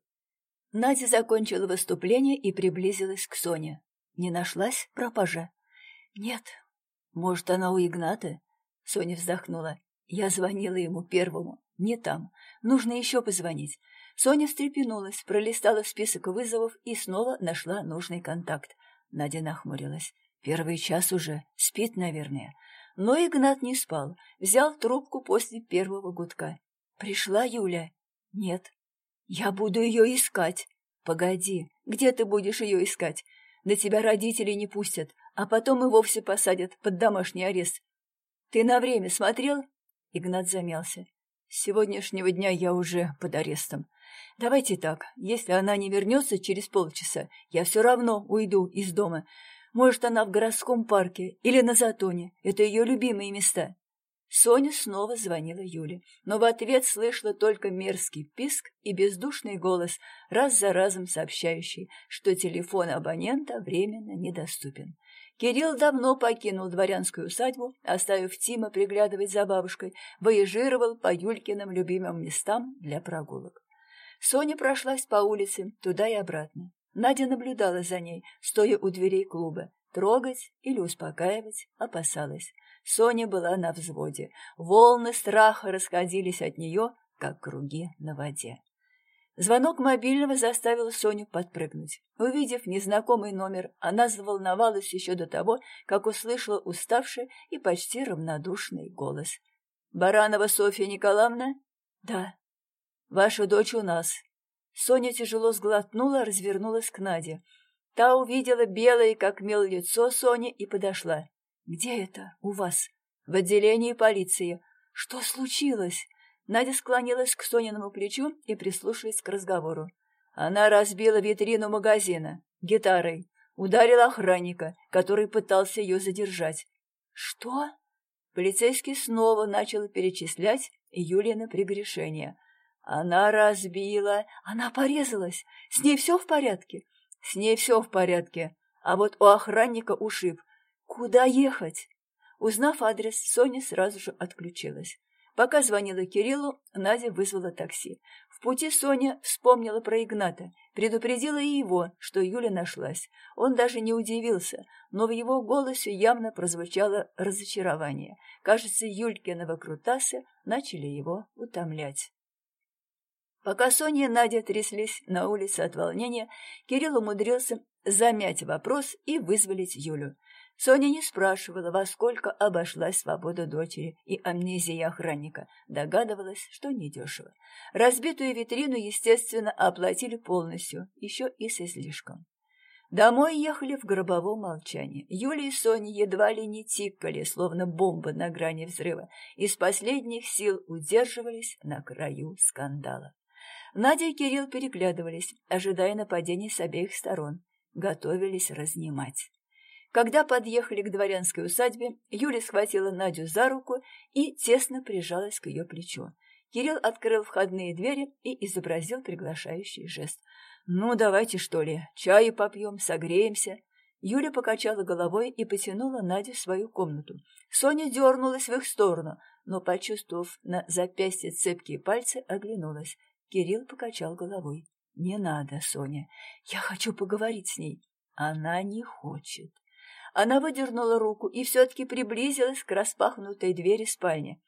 S1: Надя закончила выступление и приблизилась к Соне. Не нашлась пропажа? Нет. Может, она у Игната? Соня вздохнула. Я звонила ему первому. Не там. Нужно еще позвонить. Соня встрепенулась, пролистала список вызовов и снова нашла нужный контакт. Надя нахмурилась. Первый час уже. Спит, наверное. Но Игнат не спал. Взял трубку после первого гудка. «Пришла Юля?» «Нет». «Я буду ее искать». «Погоди, где ты будешь ее искать? На тебя родители не пустят, а потом и вовсе посадят под домашний арест. Ты на время смотрел? Игнат замялся. С сегодняшнего дня я уже под арестом. Давайте так, если она не вернется через полчаса, я все равно уйду из дома. Может, она в городском парке или на Затоне. Это ее любимые места. Соня снова звонила Юле, но в ответ слышала только мерзкий писк и бездушный голос, раз за разом сообщающий, что телефон абонента временно недоступен. Кирилл давно покинул дворянскую усадьбу, оставив Тима приглядывать за бабушкой, выезжировал по Юлькиным любимым местам для прогулок. Соня прошлась по улице туда и обратно. Надя наблюдала за ней, стоя у дверей клуба. Трогать или успокаивать опасалась. Соня была на взводе. Волны страха расходились от нее, как круги на воде. Звонок мобильного заставил Соню подпрыгнуть. Увидев незнакомый номер, она заволновалась еще до того, как услышала уставший и почти равнодушный голос. «Баранова Софья Николаевна?» «Да». «Ваша дочь у нас». Соня тяжело сглотнула, развернулась к Наде. Та увидела белое, как мел, лицо Сони и подошла. «Где это у вас?» «В отделении полиции». «Что случилось?» Надя склонилась к Сониному плечу и прислушалась к разговору. Она разбила витрину магазина гитарой, ударила охранника, который пытался ее задержать. «Что?» Полицейский снова начал перечислять Юлины прегрешения. Она разбила, она порезалась. С ней все в порядке? С ней все в порядке. а вот у охранника ушиб. Куда ехать? Узнав адрес, Соня сразу же отключилась. Пока звонила Кириллу, Надя вызвала такси. В пути Соня вспомнила про Игната, предупредила и его, что Юля нашлась. Он даже не удивился, но в его голосе явно прозвучало разочарование. Кажется, Юлькины выкрутасы начали его утомлять. Пока Соня и Надя тряслись на улице от волнения, Кирилл умудрился замять вопрос и вызволить Юлю. Соня не спрашивала, во сколько обошлась свобода дочери и амнезия охранника. Догадывалась, что недешево. Разбитую витрину, естественно, оплатили полностью, еще и с излишком. Домой ехали в гробовом молчании. Юля и Соня едва ли не тикали, словно бомба на грани взрыва, из последних сил удерживались на краю скандала. Надя и Кирилл переглядывались, ожидая нападений с обеих сторон. Готовились разнимать. Когда подъехали к дворянской усадьбе, Юля схватила Надю за руку и тесно прижалась к ее плечу. Кирилл открыл входные двери и изобразил приглашающий жест. «Ну, давайте, что ли, чаю попьем, согреемся». Юля покачала головой и потянула Надю в свою комнату. Соня дернулась в их сторону, но, почувствовав на запястье цепкие пальцы, оглянулась. Кирилл покачал головой. «Не надо, Соня. Я хочу поговорить с ней». «Она не хочет». Она выдернула руку и все-таки приблизилась к распахнутой двери спальни.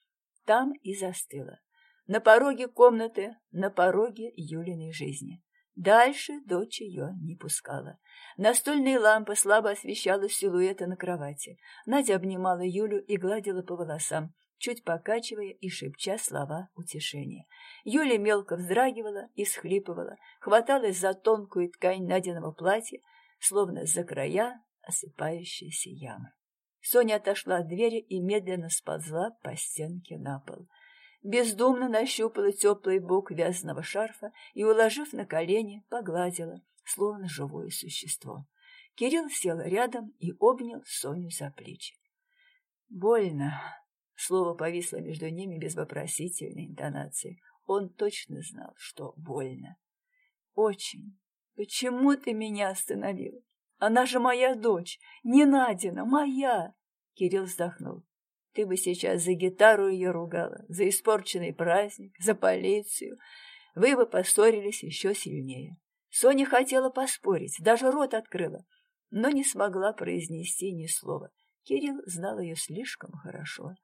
S1: Там и застыла. На пороге комнаты, на пороге Юлиной жизни. Дальше дочь ее не пускала. Настольная лампа слабо освещала силуэты на кровати. Надя обнимала Юлю и гладила по волосам, чуть покачивая и шепча слова утешения. Юля мелко вздрагивала и схлипывала, хваталась за тонкую ткань Надиного платья, словно за края осыпающиеся ямы. Соня отошла от двери и медленно сползла по стенке на пол. Бездумно нащупала теплый бок вязаного шарфа и, уложив на колени, погладила, словно живое существо. Кирилл сел рядом и обнял Соню за плечи. «Больно!» — слово повисло между ними без вопросительной интонации. Он точно знал, что больно. «Очень! Почему ты меня остановил? Она же моя дочь, не Надина, моя!» Кирилл вздохнул. «Ты бы сейчас за гитару ее ругала, за испорченный праздник, за полицию. Вы бы поссорились еще сильнее». Соня хотела поспорить, даже рот открыла, но не смогла произнести ни слова. Кирилл знал ее слишком хорошо.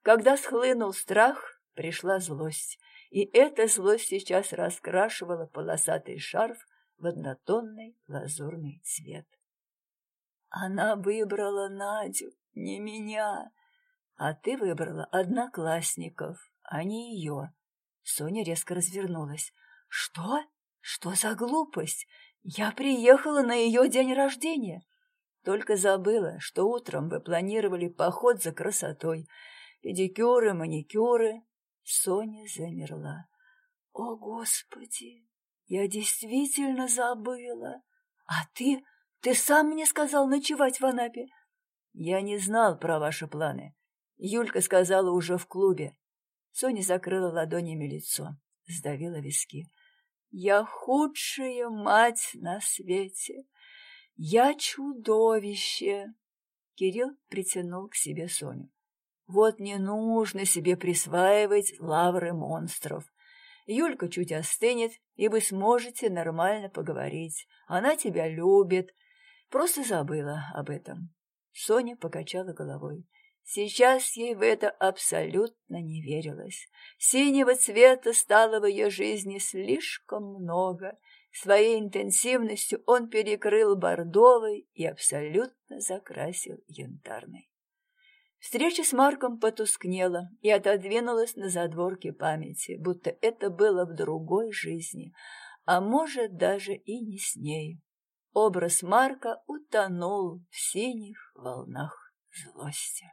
S1: Когда схлынул страх, пришла злость, и эта злость сейчас раскрашивала полосатый шарф в однотонный лазурный цвет. Она выбрала Надю, не меня. А ты выбрала одноклассников, а не ее. Соня резко развернулась. Что? Что за глупость? Я приехала на ее день рождения. Только забыла, что утром вы планировали поход за красотой. Педикюры, маникюры. Соня замерла. О, Господи! Я действительно забыла. А ты ты сам мне сказал ночевать в Анапе. Я не знал про ваши планы. Юлька сказала уже в клубе. Соня закрыла ладонями лицо, сдавила виски. Я худшая мать на свете. Я чудовище. Кирилл притянул к себе Соню. Вот не нужно себе присваивать лавры монстров. Юлька чуть остынет, и вы сможете нормально поговорить. Она тебя любит, Просто забыла об этом. Соня покачала головой. Сейчас ей в это абсолютно не верилось. Синего цвета стало в ее жизни слишком много. Своей интенсивностью он перекрыл бордовый и абсолютно закрасил янтарный. Встреча с Марком потускнела и отодвинулась на задворке памяти, будто это было в другой жизни, а может, даже и не с ней. Образ Марка утонул в синих волнах злости.